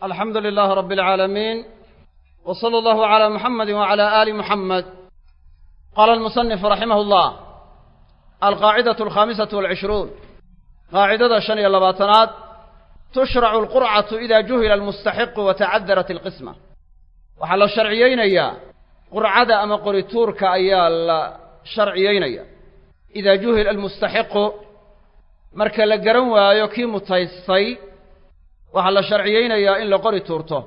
alcaalamiin w sala allahu calaa muxamedi wacala aali muxamed qaala almusanif raximah llah alqaacidatu alkhaamisatu walcishruun qaacidada shan iyo labaatanaad tushracu alqurcatu ida juhila almustaxiqu wa tacadarat alqisma. Waxaa la sharciyeynayaa qurcada ama qorituurka ayaa la sharciyeynaya idaa juhila almustaxiqu marka la garan waayo kii mutaystay waxaa la sharciyeynayaa in la qori tuurto.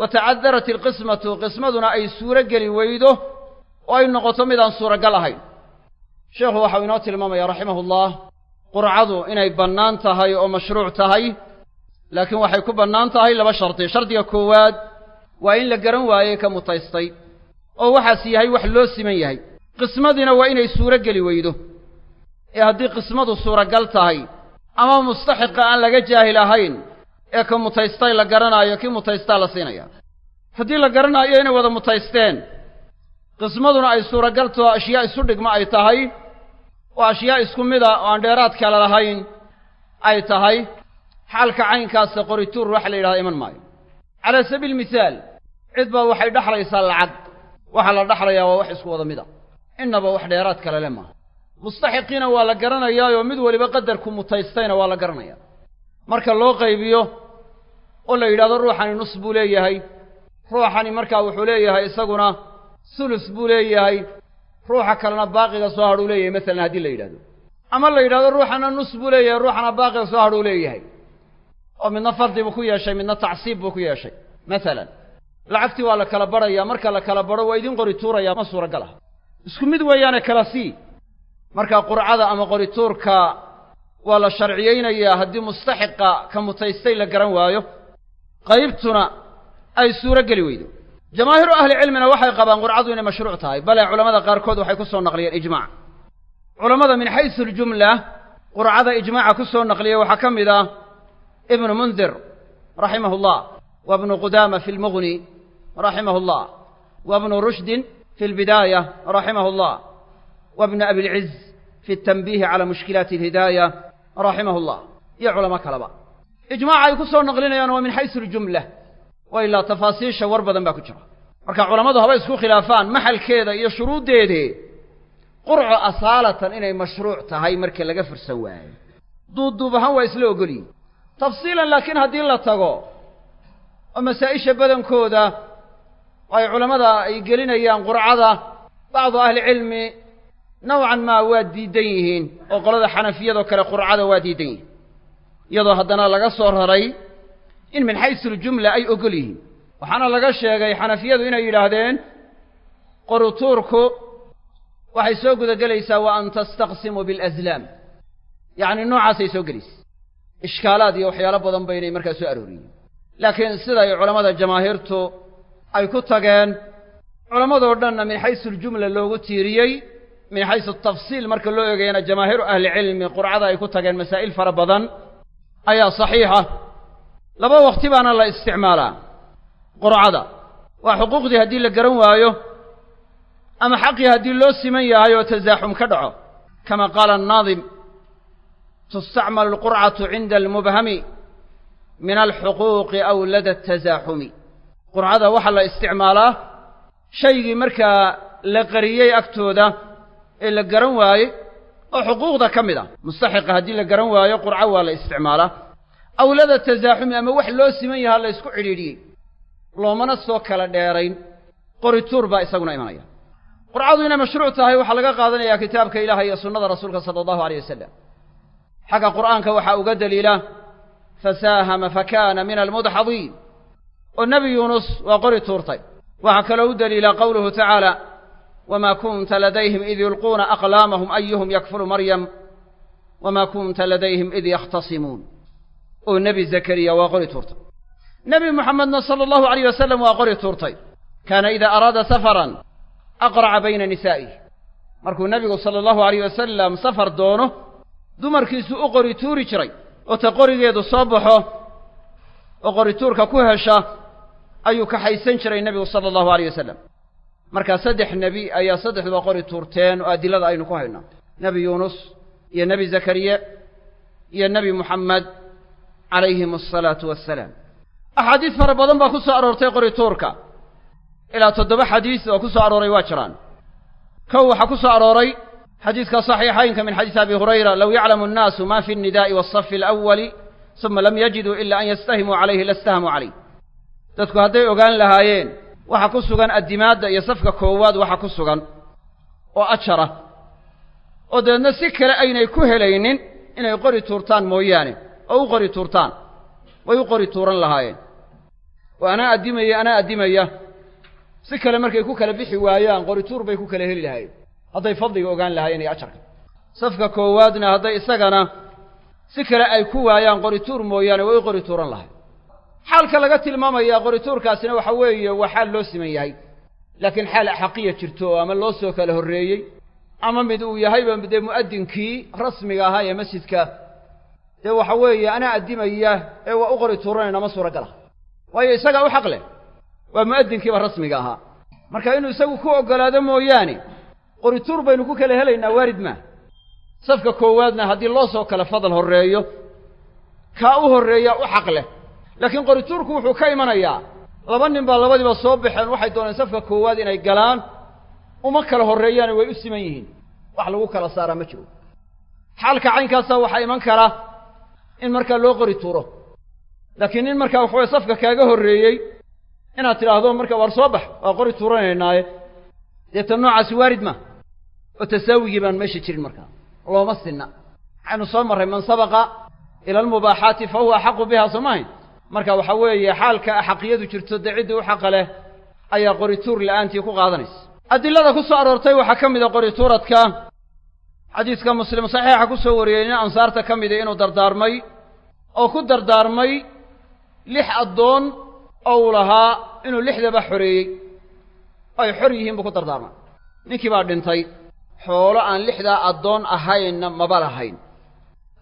Wa tacadarat alqismatu qismaduna ay suuro geli weydo oo ay noqoto midaan suuragal ahayn. Sheekhu waxau inoo tilmaamaya raximahullah qurcadu inay bannaan tahay oo mashruuc tahay laakiin waxay ku bannaan tahay laba shardi shardiga koowaad waa in la garan waayey ka mutaystay oo waxaas yahay wax loo siman yahay. Qismadiina waa inay suuro geli weydo. Ee haddii qismadu suuragal tahay ama mustaxiqa aan laga jaahil ahayn ee ka mutaystay la garanaayo kii mutaystaa la siinaya. Haddii la garanaayo inay wada mutaysteen qismaduna ay suuragaltoo ashyaa isu dhigma ay tahay oo ashyaa isku mida oo aan dheeraad kale lahayn ay tahay xaalka caynkaasa qorituur waxa la yidhahda iman maayo. Calaa sabiil mihaal cid baa waxay dhexlaysaa lacag waxaa la dhexlayaa waa wax isku wada mid a innaba wax dheeraad kale le maaha. Mustaxiqiina waa la garanayaayoo mid weliba qadarku mutaystayna waa la garanayaa marka loo qaybiyo oo la yidhahdo ruuxani nus buu leeyahay. Ruuxani markaa wuxuu leeyahay isaguna sulus buu leeyahay. Ruuxa kalena baaqiga soo hadhuu leeyahay masalan haddii la yidhahdo. Ama la yidhahdo ruuxana nus buu leeyahay ruuxana baaqiga soo hadhuu leeyahay. Oo midna fardi buu ku yeeshay midna tacsiib buu ku yeeshay masalan lacagtii waa la kala badhayaa marka la kala badho waa idin qori tuurayaa ma suuragal ah isku mid weeyaane kala sii. Marka qurcada ama qorituurka waa la sharciyeynayaa haddii mustaxiqa ka mutaystay la garan waayo qaybtuna ay suuro geli weydo. Jamaahiiru ahlicilmina waxay qabaan qurcadu inay mashruuc tahay bale culamada qaarkood waxay ku soo naqliyeen ijmac culammada min xaysu aljumla qurcada ijmaaca ku soo naqliyey waxaa ka mid ah ibnu mundir raximah llah wa bnu qudaama fi lmughni raximah llah wa bnu rushdin fi lbidaaya raximah llah wa bnu abilciz fi tanbiihi calaa mushkilaati alhidaaya raximah llah iyo culamo kaleba ijmaaca ay ku soo naqlinayaan waa min xaysu aljumla wa ilaa tafaasiisha war badan baa ku jira. Marka culammadu haba isku khilaafaan maxalkeeda iyo shuruuddeedee qurco asaalatan inay mashruuc tahay marka laga fursan waayo. Duubduub ahaan waa isla ogolyihin tafsiilan laakiin haddii la tago oo masaa'isha badankooda ay culammada ay gelinayaan qurcada bacdu ahlicilmi nowcan maa waa diidan yihiin oo qolada xanafiyadoo kale qurcada waa diidan yihiin iyadoo haddana laga soo raray in min xaysu aljumla ay ogol yihiin. Waxaana laga sheegay xanafiyadu inay yidhaahdeen qorutuurku waxay soo gudagelaysaa wa an tastaqsimuu bialaslaam yacni noocaasay soo gelaysa. Ishkaalaad iyo waxyaalo badan baynay markaa soo arooriyeen laakiin siday culammada jamaahiirtu ay ku tageen culammadoo dhanna min xaysu aljumla loogu tiiriyey min xaysu atafsiil marka loo eegayana jamaahiiru ahlicilmi qurcada ay ku tageen masaa'il fara badan ayaa saxiixa. Laba waqti baana la isticmaalaa. Qurcada waa xuquuqdii haddii la garan waayo ama xaqii haddii loo siman yahay oo tasaaxum ka dhaco. Kama qaala annaadim tustacmalu alqurcatu cinda almubhami min alxuquuqi aw lada tasaaxumi qurcada waxaa la isticmaalaa shaygii markaa la qariyey agtooda ee la garan waayey oo xuquuqda ka mid ah. Mustaxiqa haddii la garan waayo qurco waa la isticmaalaa. Awlada tasaaxumi ama wax loo siman yahaa la ysku cidhiidhiyey loomana soo kala dheerayn. Qorituur baa isaguna imanaya. Qurcadu inay mashruuc tahay waxaa laga qaadanayaa kitaabka ilaah iyo sunnada rasuulka sala allahu aleyh wasalam xagga qur'aanka waxaa uga daliila fasaahama fakaana min almudxadiin oo nebi yuunus waa qori tuurtay. Waxaa kaloo u daliila qowluhu tacaala wma kunta ladayhim id yulquuna aqlaamahum ayuhum yakfulu maryam wma kunta ladayhim id yakhtasimuun oo nebi zakariya waa qori tuurtay. Nebi muxamedna sala allahu alayh wasalam waa qori tuurtay. Kaana ida araada safaran aqraca bayna nisaa'ih markuu nebigu sala allahu alayh wasalam safar doono dumarkiisu u qori tuuri jiray. Oo ta qorigeedu soo baxo oo qorituurka ku hesha ayuu kaxaysan jiray nebigu sala allahu alayh wasalam markaa saddex nebi ayaa saddexduba qori tuurteen oo adilada aynu ku haynaa nebi yuunus iyo nebi zakariya iyo nebi muxamed calayhim asalaatu wassalaam axaadiis fara badan baa ku soo aroortay qorituurka ilaa toddoba xadiis oo ku soo arooray waa jiraan kow waxaa ku soo arooray xadiiska saxiixaynka min xadiisi abi hurayra low yaclamu annaasu ma fi الnidaءi wالصafi اlأwali suma lam yajiduu ila an yastahimuu calayhi lastahamuu calayh dadku hadday ogaan lahaayeen waxa ku sugan addimaadda iyo safka koowaad waxa ku sugan oo ajara oo dabeedna si kale aynay ku helaynin inay qori tuurtaan mooyaane oo u qori tuurtaan. Way u qori tuuran lahaayeen. Oo anaa addimaya anaa addimaya. Si kale markay ku kala bixi waayaan qori tuur bay ku kala heli lahaayeen. Hadday fadliga ogaan lahaayeen iyo ajarka safka koowaadna hadday isagana si kale ay ku waayaan qori tuur mooyaane way u qori tuuran lahayen xaalka laga tilmaamayaa qorituurkaasina waxa weeye waa xaal loo siman yahay. Laakiin xaal axaqiya jirto oo ama loo soo kala horreeyey ama mid uu yahayba dee mu'addinkii rasmiga ahaa ee masjidka dee waxa weeye anaa addimaya ee waa u qori tuuranayna ma suuragal ah. Waayo isagaa u xaq leh. Waa mu'addinkiiba rasmiga ahaa. Marka inuu isagu ku oggolaado mooyaane qorituur baynu ku kala helaynaa waarid maa safka koowaadna haddii loo soo kala fadal horreeyo kaa u horreeya u xaq leh laakiin qorituurku wuxuu ka imanayaa laba nin baa labadiiba soo baxeen waxay dooneen safka koowaad inay galaan. Uma kala horreeyaane way u siman yihiin. Wax lagu kala saaraa ma jiro. Xaalka caynkaasa waxaa iman kara in markaa loo qori tuuro laakiin nin markaa waxaweye safka kaaga horreeyey inaad tidhaahdo marka waar soo bax waa qori tuuranaynaaye dee tan noocaasi waarid ma oo tasaawigii baan meesha jirin markaa looma sinna. Waxaynu soo marray man sabaqa ila almubaaxaati fa huwa axaqu biha soo mahayn marka waxa weeye xaalka axaqiyadu jirto dee ciddii u xaqa leh ayaa qorituur la'aantii ku qaadanaysa. Adilada ku soo aroortay waxaa ka mid a qorituuradka. Xadiiska muslim saxiixa ku soo wariyey nin ansaarta ka mida inuu dardaarmay oo ku dardaarmay lix addoon oo uu lahaa inuu lixdaba xoreeyey. Ay xor yihiin buu ku dardaarmay. Ninkii baa dhintay xoolo aan lixdaa addoon ahaynna maba lahayn.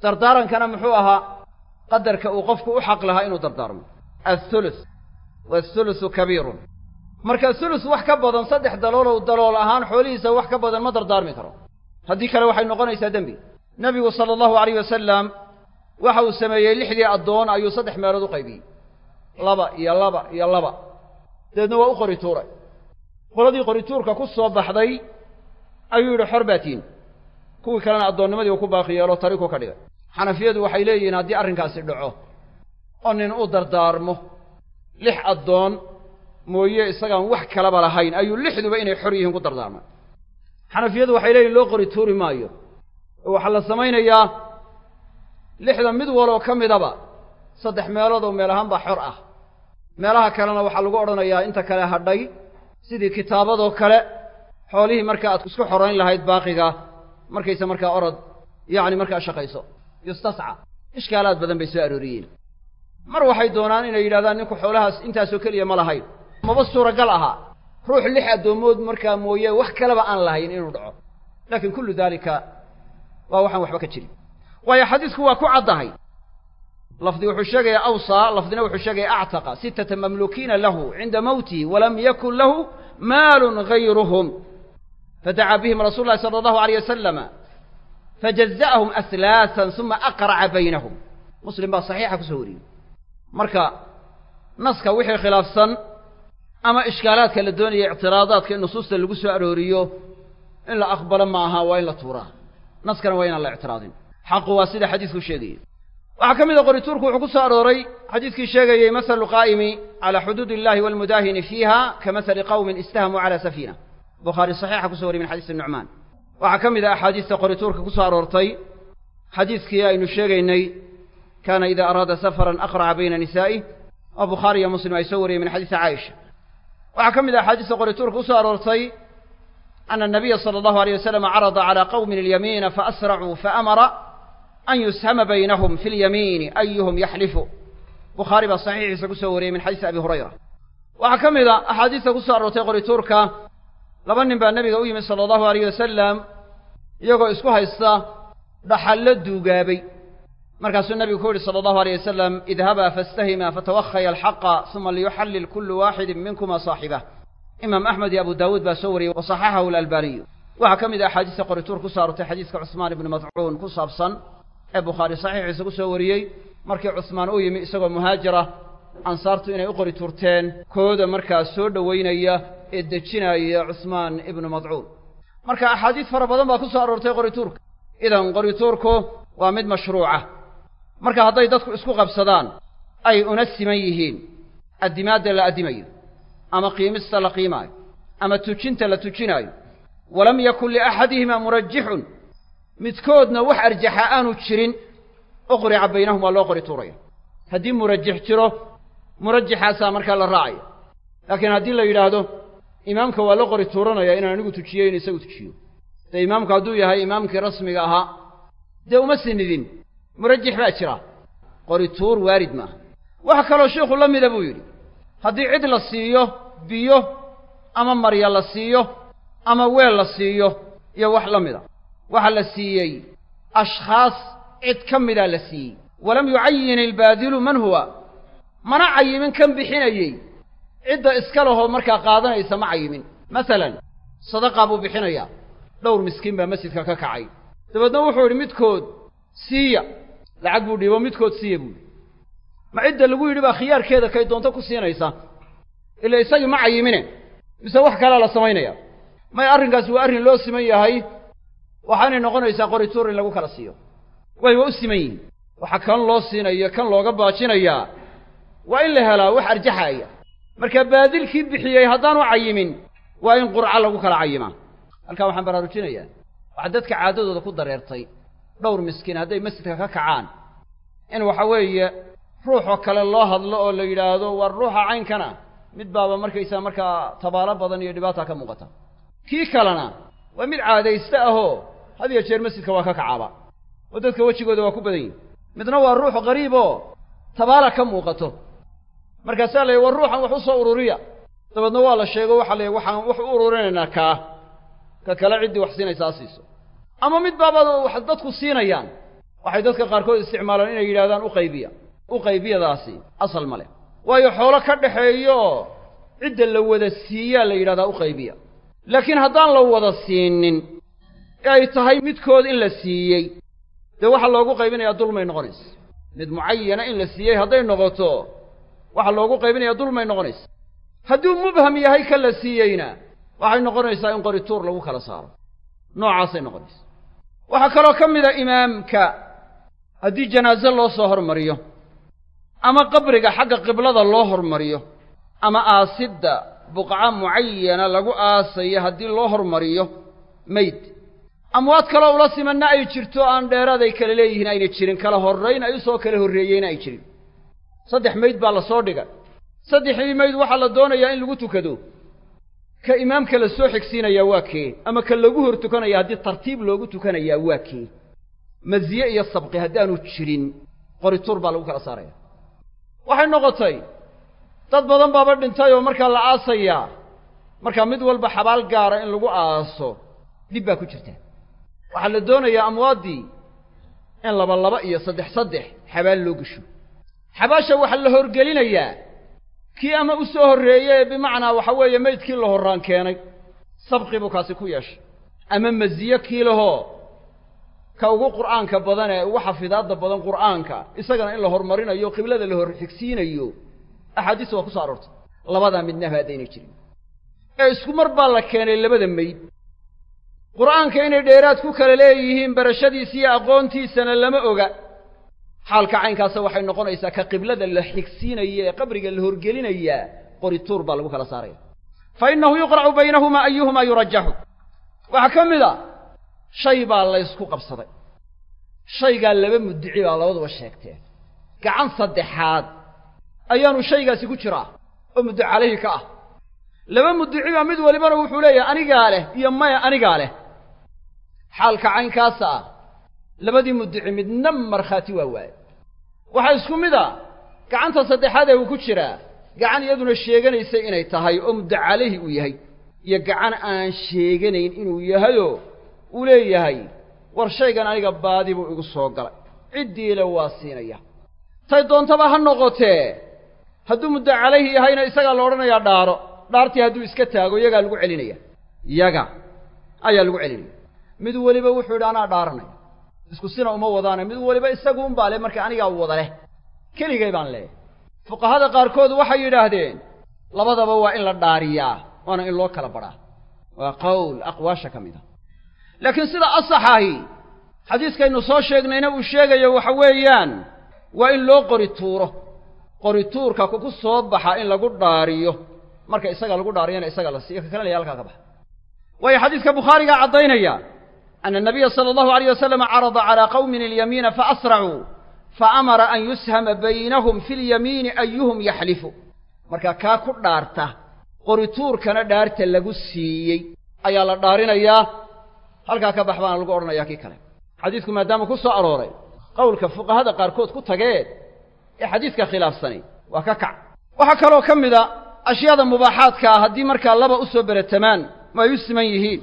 Dardaarankana muxuu ahaa qadarka uu qofku u xaq lahaa inuu dardaarmo. Athuluth wathuluthu kabiirun. Marka thuluth wax ka badan saddex daloolow dalool ahaan xoolihiisa wax ka badan ma dardaarmi karo. Haddii kale waxay noqonaysaa dembi. Nebigu sala allahu alayh wasalam waxa uu sameeyey lixdii addoon ayuu saddex meelood u qaybiyey laba iyo laba iyo laba. Dabeedna waa u qori tuuray. Qoladii qorituurka ku soo baxday ayuu yidhi xor baa tiin kuwii kalena addoonnimadii uu ku baaqi yeelo tariku ka dhigay xanafiyadu waxay leeyihiin haddii arrinkaasi dhaco oo nin u dardaarmo lix addoon mooye isagaan wax kalaba lahayn ayuu lixduba inay xor yihiin ku dardaarmay xanafiyadu waxay leeyihiin loo qori tuuri maayo. Oo waxaa la samaynayaa lixda mid waloo ka midaba saddex meelood oo meel ahaan baa xor ah. Meelaha kalena waxaa lagu odhanayaa inta kale hadhay sidii kitaabadoo kale. Xoolihii marka aad isku xorayn lahayd baaqiga markayse markaa orod yacni markaa shaqayso yustasca. Ishkaalaad badan bay soo arooriyeen. Mar waxay doonaan inay yidhahdaan ninku xoolahaas intaasoo keliya ma lahayn. Maba suuragal ahaa ruux lix addoommood markaa mooye wax kaleba aan lahayn inuu dhaco. Laakiin kullu daalika waa waxaan waxba ka jirin. Waayo xadiisku waa ku caddahay. Lafdi wuxuu sheegaya awsaa lafdina wuxuu sheegaya actaqa. Sittata mamlukiina lahu cinda mawtihi walam yakun lahu maalun gayruhum fadacaa bihim rasuulu llahi sala allahu alayh wasalama fajaza'ahum aslaasan suma aqraca baynahum muslim baa saxiixa ku soo wariyey marka naska wixii khilaafsan ama ishkaalaadka la doonaya ictiraadaadka in nusuusta lagu soo arooriyo in la aqbalo ma aha waa in la tuuraa naskana waa inaan la ictiraadin xaqu waa sida xadiisku sheegayey waxaa ka mid a qorituurku wuxuu ku soo arooray xadiiskii sheegayey masalu qaa'imi calaa xuduud illahi waalmudaahini fiiha ka masali qawmin istahamuu calaa safiina bukhaari saxiixa kuso wariyey min xadiisi nucmaan waxaa ka mid ah axaadiista qorituurka ku soo aroortay xadiidkii aynu sheegaynay kana ida araada safaran aqraca bayna nisaa'ih oo bukhaari iyo muslim ay soo wariyey min xadiisi caaisha. Waxaa ka mid ah axaadiista qorituurka ku soo aroortay ana anabiya sala allahu aleyh wasalam carada calaa qowmin ilyamiina faasracuu faamara an yushama baynahum fi lyamiini ayuhum yaxlifu. Bukhaari baa saxiixiisa ku soo wariyey min xadiisi abi hurayra. Waxaa ka mid a axaadiista ku soo aroortay qorituurka laba nin baa nebiga u yimid sala allahu alayh wasalam iyagoo isku haysta dhaxallo duugaabay. Markaasuu nebigu ku yidhi sala allahu alayh wasalam idhabaa faastahima fatawahaya alxaqa suma liyuxallil kullu waaxidin minkuma saaxibah imaam axmed iyo abu daawuud baa soo wariyey wasaxaxahu alalbaaniyu waxaa ka mid ah axaadiista qorituur ku soo aroortay xadiiska cusmaan ibni madcuun ku saabsan ee bukhaari saxiixiisa ku soo wariyey. Markii cusmaan u yimi isagoo muhaajira ansaartu inay u qori turteen kooda markaa soo dhowaynaya ee dejinaya cusmaan ibnu madcuun. Marka axaadiis fara badan baa ku soo aroortay qorituurka. Idan qorituurku waa mid mashruuca. Marka hadday dadku isku qabsadaan ay una siman yihiin. Addimaadda la addimayo ama qiimista la qiimaayo ama tujinta la tujinaayo. Walam yakun liaxadihima murajixun midkoodna wax arjaxa aanu jirin uqrica baynahum waa loo qori tuuraya haddii murajix jiro murajixaasaa markaa la raacaya laakiin haddii la yidhaahdo imaamka waa la qori tuuranaya inaan anigu tujiyo in isagu tujiyo. Dee imaamku hadduu yahay imaamkii rasmiga ahaa dee uma sinidin. Murajix baa jira. Qori tuur waarid maaha waxa kaloo sheikhu la mida buu yidhi. Haddii cid la siiyo biyo ama marya la siiyo ama weel la siiyo iyo wax la mida. Waxa la siiyey ashkhaas cid ka midaa la siiyey. Walam yucayin ilbaadilu man huwa mana cayimin kan bixinayey. Cidda iska lahoo markaa qaadanaysa ma cayimin. Masalan sadaqaa buu bixinayaa. Dhowr miskiin baa masjidka ka kacay. Dabeedna wuxuu idhi midkood siiya. Lacag buu dhiibo midkood siiya buu yidhi. Ma cidda lagu yidhi baa khiyaarkeeda kay doonto ku siinaysa ila isagii ma cayimine. Mise wax kalea la samaynaya? May arrinkaasi waa arrin loo siman yahay? Waxaanay noqonaysaa qorituur in lagu kala siiyo. Way waa u siman yihiin. Waxa kan loo siinayo kan looga baajinayaa waa in la helaa wax arjaxaaya marka baadilkii bixiyey haddaanu cayimin waa in qurco lagu kala cayimaa. Halkaa waxaan baraarujinayaa. Waxaa dadka caadadooda ku dareertay dhowr miskiin hadday masjidka ka kacaan in waxa weeye ruuxoo kale loo hadlo oo la yidhaahdo war ruuxa caynkana. Mid baaba markaysaa markaa tabaalo badan iyo dhibaata ka muuqata. Kii kalena waa mid caadayste ahoo had iyo jeer masjidka waa ka kacaaba. Oo dadka wejigooda waa ku badan yihiin midna waa ruux qariib oo tabaala ka muuqato markaasaa la yidhi ruuxan wax u soo ururiya. Dabeedna waa la sheego waxaa la waxaan wax u ururinaynaa kaa ka kale ciddii wax siinaysaa siiso. Ama mid baaba wax dadku siinayaan. Waxay dadka qaarkood isticmaalaan inay yidhahdaan u qaybiya. U qaybiyadaasi asal ma leh. Waayo xoolo ka dhaxeeyo cidda la wada siiyaa la yidhahdaa u qaybiya. Laakiin haddaan la wada siinin ee ay tahay midkood in la siiyey dee waxaa loogu qaybinayaa dulmay noqonaysa. Mid mucayana in la siiyey hadday noqoto waxaa loogu qaybinayaa dulmay noqonaysa. Hadduu mubham yahay ka la siiyeyna waxay noqonaysaa in qorituur lagu kala saaro. Noocaasay noqonaysa. Waxaa kaloo ka mid a imaamka haddii janaaso loo soo hormariyo ama qabriga xagga qiblada loo hormariyo ama aasidda buqca mucayana lagu aasayo haddii loo hormariyo mayd. Amwaad kaloo ula simanna ay jirto aan dheeraaday kale leeyihiin ayna jirin kala horrayn ay u soo kala horreeyeyna ay jirin saddex mayd baa la soo dhigay saddexdii mayd waxaa la doonayaa in lagu tukado. Ka imaamka la soo xigsiinayaa waa kee ama ka lagu hor tukanaya haddii tartiib loogu tukanayaa waa kee. Masiye iyo sabqi haddaanu jirin qorituur baa lagu kala saaraya. Waxay noqotay dad badan baaba dhintay oo markaa la aasayaa markaa mid walba xabaal gaara in lagu aaso dhib baa ku jirta. Waxaa la doonayaa amwaaddii in laba laba iyo saddex saddex xabaal loo gesho xabaasha waxaa la horgelinayaa kii ama u soo horreeye bimacnaa waxa weeye maydkii la horraan keenay. Sabqi buu kaasi ku yeeshay. Ama masiye kii lahoo ka ugu qur'aanka badan ee ugu xafidaadda badan qur'aanka isagana in la hormarinayo qiblada la hor xigsiinayo axaadiis waa ku soo aroortay. Labadaa midnaba haddaynay jirin. Ee isku mar baa la keenay labada mayd qur'aanka inay dheeraad ku kala leeyihiin barashadiisa iyo aqoontiisana lama oga xaalka caynkaasa waxay noqonaysaa ka qiblada la xigsiinaya ee qabriga la horgelinayaa qorituur baa lagu kala saaraya. Fa innahu yuqracu baynahumaa ayuhumaa yurajaxu waxaa ka mid a shay baa laysku qabsaday. Shaygaa laba muddici baa labaduba sheegteen. Gacan saddexaad ayaanu shaygaasi ku jiraa oo muddo calayhi ka ah. Laba muddici baa mid walibana wuxuu leeyahay anigaa leh iyo maya anigaa leh. Xaalka caynkaasa ah labadii muddici midna markhaati waa waaye waxaa isku mid a gacanta saddexaad ee uu ku jiraa gacan iyaduna sheeganaysay inay tahay oo muddo calayhi uu yahay. Iyo gacan aan sheeganayn inuu yahayoo uu leeyahay war shaygan aniga baadi buu igu soo galay. Ciddiile waa siinaya. Tay doontaba ha noqotee hadduu muddo calayhi yahayna isagaa la odhanayaa dhaaro dhaartii hadduu iska taago iyagaa lagu celinaya. Iyaga ayaa lagu celinaya. Mid weliba wuxuu yidhi anaa dhaaranaya isku sina uma wadaana mid weliba isagu unbaa leh marka anigaa wada leh. Keligay baan leeyahay fuqahada qaarkood waxay yidhaahdeen labadaba waa in la dhaariyaa waana in loo kala badhaa waa qowl aqwaasha ka mid a laakiin sida asaxahi xadiiskaynu soo sheegnayna uu sheegayo waxa weeyaan waa in loo qori tuuro. Qori tuurka kuku soo baxa in lagu dhaariyo. Marka isaga lagu dhaariyana isaga la siiyo ka kalenaya halkaa ka baxa. Waayo xadiiska bukhaarigaa caddaynaya ana nabiya sala allahu alayh wasalam carada calaa qawmin alyamiina faasracuu faamara an yushama baynahum fi lyamiini ayuhum yaxlifu marka kaa ku dhaarta qorituurkana dhaarta lagu siiyey ayaa la dhaarinayaa halkaa ka bax baana lagu odhanayaa kii kale xadiisku maadaama ku soo arooray qowlka fuqahada qaarkood ku tageen ee xadiiska khilaafsani waa ka kac waxaa kaloo ka mid a ashyaada mubaaxaadka ah haddii markaa laba u soo beratamaan ma ay u siman yihiin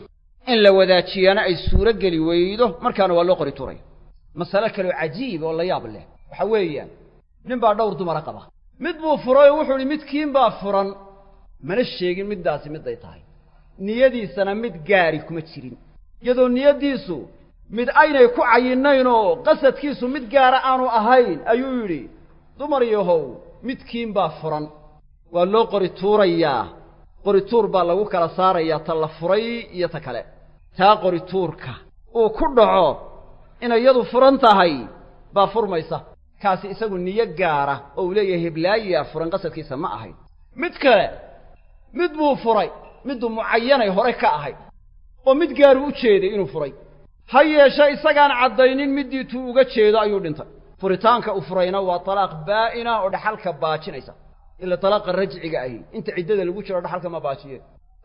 in la wadaajiyaana ay suuro geli weydo markaana waa loo qori tuuraya masale kaloo cajiib oo la yaab leh. Waxa weeyaan nin baa dhowr dumara qaba. Mid buu furay oo wuxuu idhi midkiin baa furan. Mana sheegin middaasi miday tahay. Niyadiisana mid gaari kuma jirin. Iyadoo niyaddiisu mid aynay ku cayinayn oo qasadkiisu mid gaara aanu ahayn ayuu yidhi. Dumar yahow midkiin baa furan. Waa loo qori tuurayaa qori tuur baa lagu kala saarayaa ta la furay iyo ta kale. Taa qori tuurka uu ku dhaco inay iyadu furan tahay baa furmaysa. Kaasi isagu niyo gaara oo uu leeyahay heblaayaa furan qasadkiisa ma ahayn. Mid kale mid buu furay midduu mucayanay hore ka ahayd oo mid gaaru u jeeday inuu furay. Ha yeeshe isagaan caddaynin middii tuu uga jeedo ayuu dhintay. Furitaanka u furayna waa talaaq baa'ina oo dhaxalka baajinaysa ila talaaqa rajciga ahi inta ciddada lagu jiro dhaxalka ma baajiye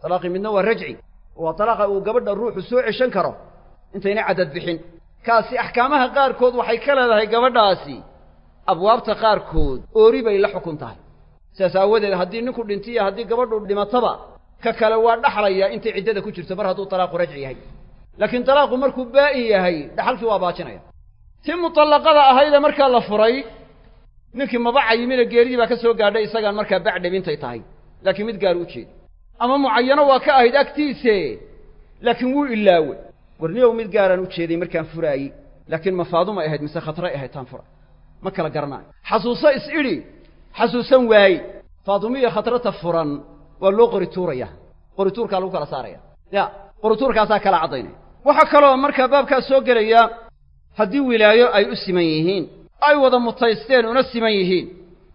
talaaqii midna waa rajci. Waa talaaqa uu gabadha ruuxu soo ceshan karo. Intayna caddad bixin. Kaasi axkaamaha qaarkood waxay ka leedahay gabadhaasi. Abwaabta qaarkood oori bay la xukun tahay. Sidaas aawadeed haddii ninku dhintiyo haddii gabadhu dhimataba ka kale waa dhaxlayaa intay ciddada ku jirto mar hadduu talaaqu rajci yahay. Laakiin talaaqu markuu baa'in yahay dhaxalkii waa baajinaya. Tii mutallaqada ahaydee markaa la furay ninkii maba cayimina geeridii baa ka soo gaadhay isagaan markaa bacdhabintay tahay. Laakiin mid gaar u jeeda ama mucayano waa ka ahayd agtiise. Laakiin wuu ilaawey warniyow mid gaaraan u jeeday markaan furaayey laakiin mafaadumay ahayd mise khatray ahayd taan fura. Ma kala garanaayo xasuuso is idhi. Xasuusan waaye faadumiyo khatrata furan waa loo qori tuuraya qori tuurkaa lagu kala saaraya. Ya qori tuurkaasaa kala caddaynaya. Waxaa kaloo markaa baabkaas soo gelaya haddii wilaayo ay u siman yihiin ay wada mutaysteen una siman yihiin.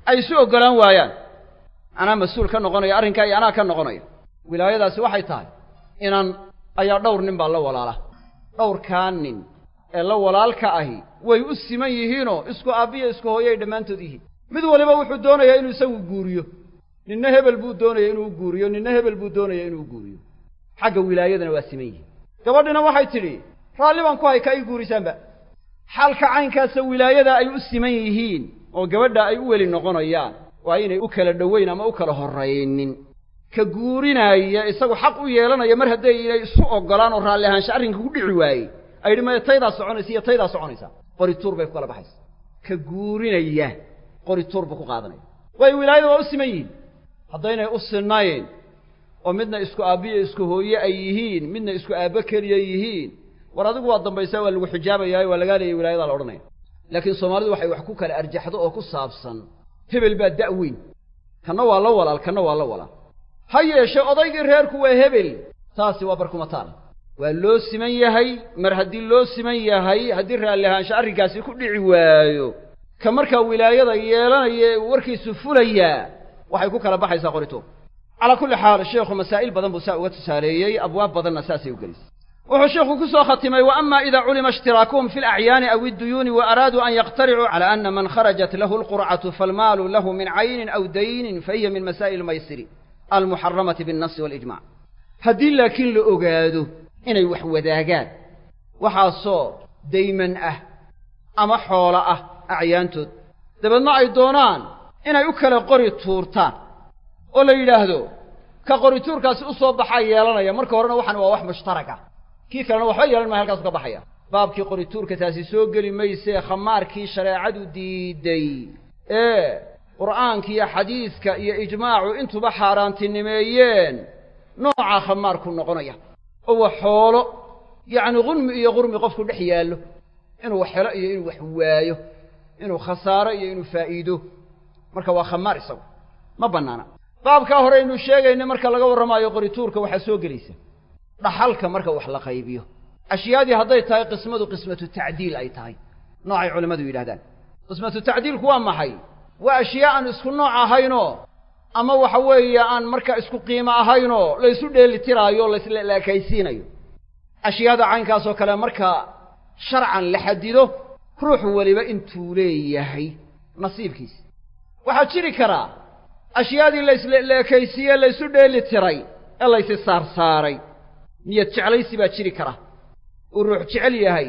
Ay isu oggolaan waayaan. Anaa mas'uul ka noqonaya arrinkaa iyo anaa ka noqonaya. Wilaayadaasi waxay tahay inan ayaa dhowr nin baa la walaala. Dhowrkaa nin ee la walaalka ahi way u siman yihiinoo isku aabbiyo isku hooyay dhammaantood yihiin. Mid waliba wuxuu doonayaa inuu isagu guuriyo. Ninna hebel buu doonaya inuu guuriyo ninna hebel buu doonaya inuu guuriyo. Xagga wilaayadana waa siman yihiin. Gabadhina waxay tidhi raalli baan ku hay ka ii guurisaanba xaalka caynkaasa wilaayada ay u siman yihiin oo gabadha ay u weli noqonayaan waa inay u kala dhoweyn ama u kala horraynin. Ka guurinaaya isagu xaq u yeelanaya mar hadday inay isu oggolaan oo raalli ahaansha arrinka ku dhici waayey ay yidhi maya taydaa soconaysa iyo taydaa soconaysa. Qori tuur bay ku kala baxaysa. Ka guurinaya qori tuur buu ku qaadanaya. Waayo wilaayada waa u siman yihiin. Haddaynay u sinnayn oo midna isku aabbiyo isku hooye ay yihiin midna isku aabbo keliya yihiin war adigu waa dambaysaa waa lagu xijaabayaayo waa lagaa leeyay wilaayadaa la odhanaya. Laakiin soomaalidu waxay wax ku kala arjaxdo oo ku saabsan hebel baa da' weyn. Kanna waa la walaal kanna waa la walaal. Ha yeeshe odaygii reerku waa hebel. Taasi waa barkumataal waa loo siman yahay mar haddii loo siman yahay haddii raalli ahaansha arrinkaasi ku dhici waayo ka markaa wilaayada yeelanaya ee warkiisu fulayaa waxay ku kala baxaysaa qorituur calaa kulli xaal sheekhu masaa'il badan buu saa uga tusaaleeyey abwaab badanna saasay u gelisay wuxuu sheekhu ku soo khatimay wa ama ida culima ishtiraakuhum fi alacyaani aw idduyuuni wa araaduu an yaqtaricuu cala ana man kharajat lahu alqurcatu faalmaalu lahu min caynin aw daynin fahiya min masaa'il maysiri almuxaramati binnasi waalijmac haddii laakiin la ogaado inay wax wadaagaan waxaasoo dayman ah ama xoolo ah acyaantood dabeedna ay doonaan inay u kala qori tuurtaan oo la yidhaahdo ka qori tuurkaasi u soo baxaa yeelanaya marka horena waxan waa wax mushtarak ah kii kalena waxba yeelan maya halkaasu ka baxaya. Baabkii qori tuurka taasi soo geli maysee khamaarkii shareecadu diiday. Ee qur'aanka iyo xadiiska iyo ijmaacu intuba xaaraantinimeeyeen. Noocaa khamaarku noqonaya. Oo waa xoolo yacni qunmi iyo qurmi qofku dhex yaallo. Inuu wax iyo inuu wax waayo. Inuu khasaaro iyo inuu faa'iido. Marka waa khamaar isagu. Ma bannaana. Baabkaa hore aynu sheegaynay marka laga warramaayo qorituurka waxaa soo gelaysa dhaxalka marka wax la qaybiyo. Ashyaadii hadday tahay qismadu qismatu tacdiil ay tahay noocay culimmadu yidhahdaan qismatu tacdiilku waa maxay? Waa ashyaa aan isku nooc ahaynoo ama waxa weeye aan marka isku qiimo ahaynoo laysu dheelitiraayo laysla ekaysiinayo ashyaada caynkaasoo kale marka sharcan la xadido ruux weliba intuu leeyahay nasiibkiisa waxaa jiri karaa ashyaadii laysla laysu dheeli tiray ee laysi saarsaaray niyad jeclaysi baa jiri kara. Uu ruux jecel yahay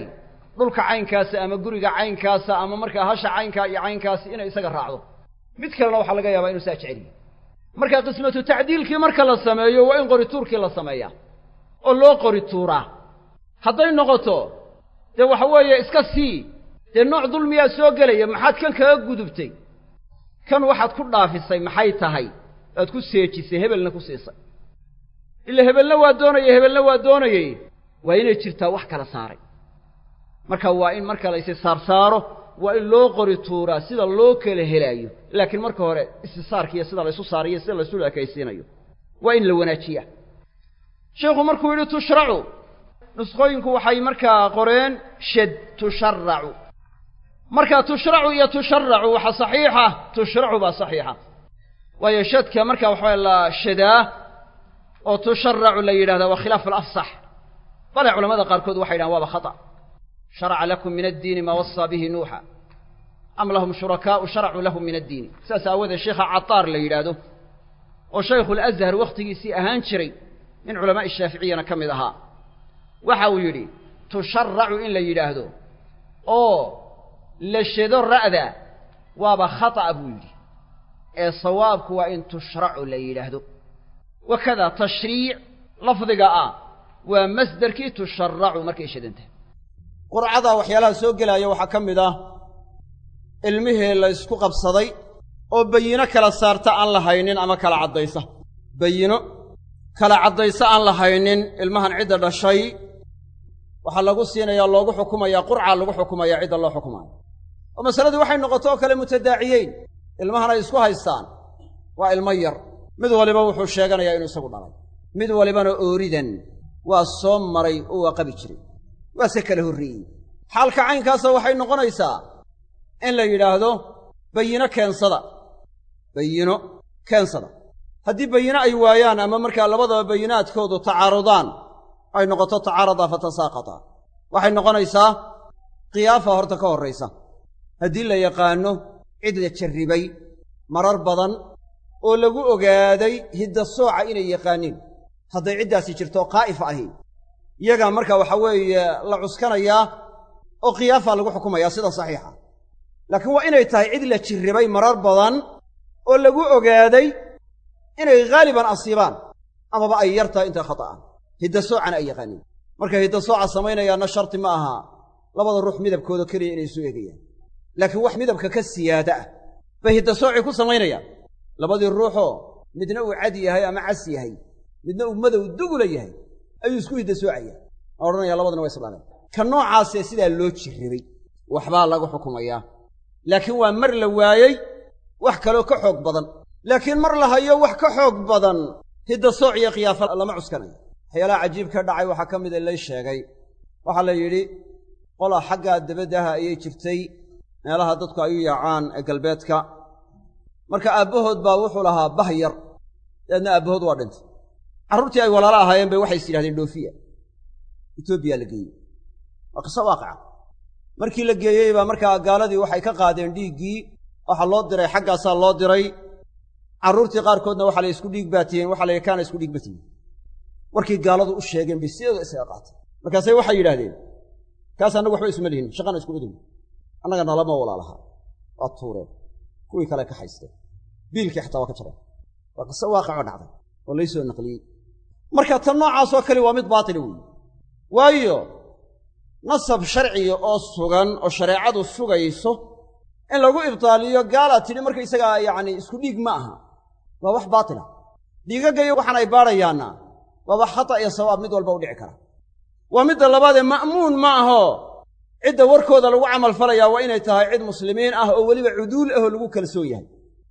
dhulka caynkaasa ama guriga caynkaasa ama markaa hasha caynkaa iyo caynkaasi inay isaga raacdo. Mid kalena waxaa laga yaabaa inuu saa jecel yahay marka qismatu tacdiilkii marka la sameeyo waa in qorituurkii la sameeyaa oo loo qorituuraa. Hadday noqoto dee waxa weeye iska sii dee nooc dulmiyaa soo gelaya maxaad kan kaga gudubtay? Kan waxaad ku dhaafisay maxay tahay? Waad ku seejisay hebelna ku siisay ila hebelna waa doonayey hebelna waa doonayey. Waa inay jirtaa wax kala saaray. Marka waa in marka laysi saarsaaro waa in loo qori tuuraa sida loo kala helaayo. Laakiin marka hore istisaarka iyo sida laysu saarayo sida laysu ekaysiinayo waa in la wanaajiyaa. Sheikhu markuu yidhi tushracu nusqooyinku waxay markaa qoreen shad tusharacu marka tushracu iyo tusharacu waxa saxiixa tushracu baa saxiixa. Waayo shadka marka waxaa la shadaa oo tusharacu la yidhahdaa waa khilaaf alafsax bale culamada qaarkood waxay yidhahan waaba khata. Sharaca lakum min addiini maa wasaa bihi nuuxa. Am lahum shurakaa'u sharacuu lahum min addiini. Saas aawoodee sheikha cataar la yidhaahdo oo shaykhuulazhar wakhtigiisii ahaan jiray min culamaa'i shaaficiyana ka mid ahaa. Waxa uu yidhi tusharacu in la yidhaahdo oo la shado ra'da waaba khata'a buu yidhi. Ee sawaabku waa in tushracu la yidhaahdo wakada tashriic lafdiga ah waa masderkii tusharacu markay shadantahay qurcada waxyaalaha soo gelaya waxaa ka mid ah ilmihii la ysku qabsaday oo bayino kala saarta aan la haynin ama kala caddaysa bayino kala caddaysa aan la haynin ilmahan cidda dhashay waxaa lagu siinayaa loogu xukumayaa qurcaa lagu xukumayaa cidda loo xukumaayo oo masaladii waxay noqoto oo kale mutadaaciyeyn ilmahan ay isku haystaan waa ilmo yar mid waliba wuxuu sheeganayaa inuu isagu dhalay. Mid walibana ooridan waa soo maray oo waa qabi jiray. Waase kala horreeyey. Xaalka caynkaasa waxay noqonaysaa in la yidhaahdo bayino keensada. Bayino keensada. Haddii bayino ay waayaan ama markaa labadaba bayinaadkoodu tacaarudaan ay noqoto tacaaradaa fatasaaqata. Waxay noqonaysaa khiyaafa horta ka horraysa. Haddii la yaqaanno cid la jarribay marar badan oo lagu ogaaday hidda sooca inay yaqaaniin. Hadday ciddaasi jirto qaa'ifa ahi iyagaa marka waxa weeye la cuskanayaa oo khiyaafaa lagu xukumayaa sida saxiixa. Laakiin waa inay tahay cid la jirribay marar badan oo lagu ogaaday inay haaliban asiibaan amaba ay yar tahay intay khata'an hidda soocana ay yaqaaniin. Markay hidda sooca samaynayaanna sharti ma aha. Labada ruux midabkooda keliya inay isu eegayaan. Laakiin wax midabka ka siyaada ah bay hidda soocii ku samaynayaan labadii ruuxoo midna uu cad yahay ama cas yahay midna uu madow dugula yahay ayuu isku hidda soocaya a odhanaya labadana waa isdhaleen ka noocaasee sidaa loo jirribay waxbaa lagu xukumayaa. Laakiin waa mar la waayey wax kaloo ka xoog badan. Laakiin mar la hayo wax ka xoog badan hidda sooc iyo khiyaafa lama cuskanayo waxyaalaha cajiib ka dhacay waxaa ka mida lay sheegay. Waxaa la yidhi qola xaggaa dabaddaha ayay jirtay meelaha dadku ay u yaacaan ee galbeedka marka aabbahood baa wuxuu lahaa bah yar dabeedna aabbahood waa dhintay. Carruurtii ay walaalo ahaayeen bay waxay is yidhahdeen dhoofiya etoobiya la geeyey. Waa qiso waaqica markii la geeyey baa markaa gaaladii waxay ka qaadeen dhiiggii waxaa loo diray xaggaasaa loo diray. Carruurtii qaarkoodna waxaa la isku dhiig baatiyen waxa la yidhi kaana isku dhiig batiyen warkii gaaladu u sheegeen bay sideeda isaga qaatay. Markaasay waxay yidhahdeen kaas annagu waxba isuma lihin shaqana isku idin annaga nalama walaalaha. Waa tuureen. Kuwii kale ka haysteen biilkii xataa waa ka jareen waa qiso waaqicoo dhacday oo laysoo naqliyey. Marka tan noocaasoo kale waa mid baatila weeye waayo nasab sharciga oo sugan oo shareecadu sugayso in lagu ibtaaliyo gaalaa tidhi markaysagaa yacni isku dhiig ma aha. Waa wax baatila dhiigaggayo waxaan ay baadhayaanna waa wax khata iyo sawaab mid walba u dhici kara. Waa midda labaadee ma'muun ma aho. Cidda warkooda lagu camal falayaa waa inay tahay cid muslimiin ah oo weliba cuduul ahoo lagu kalsoon yahay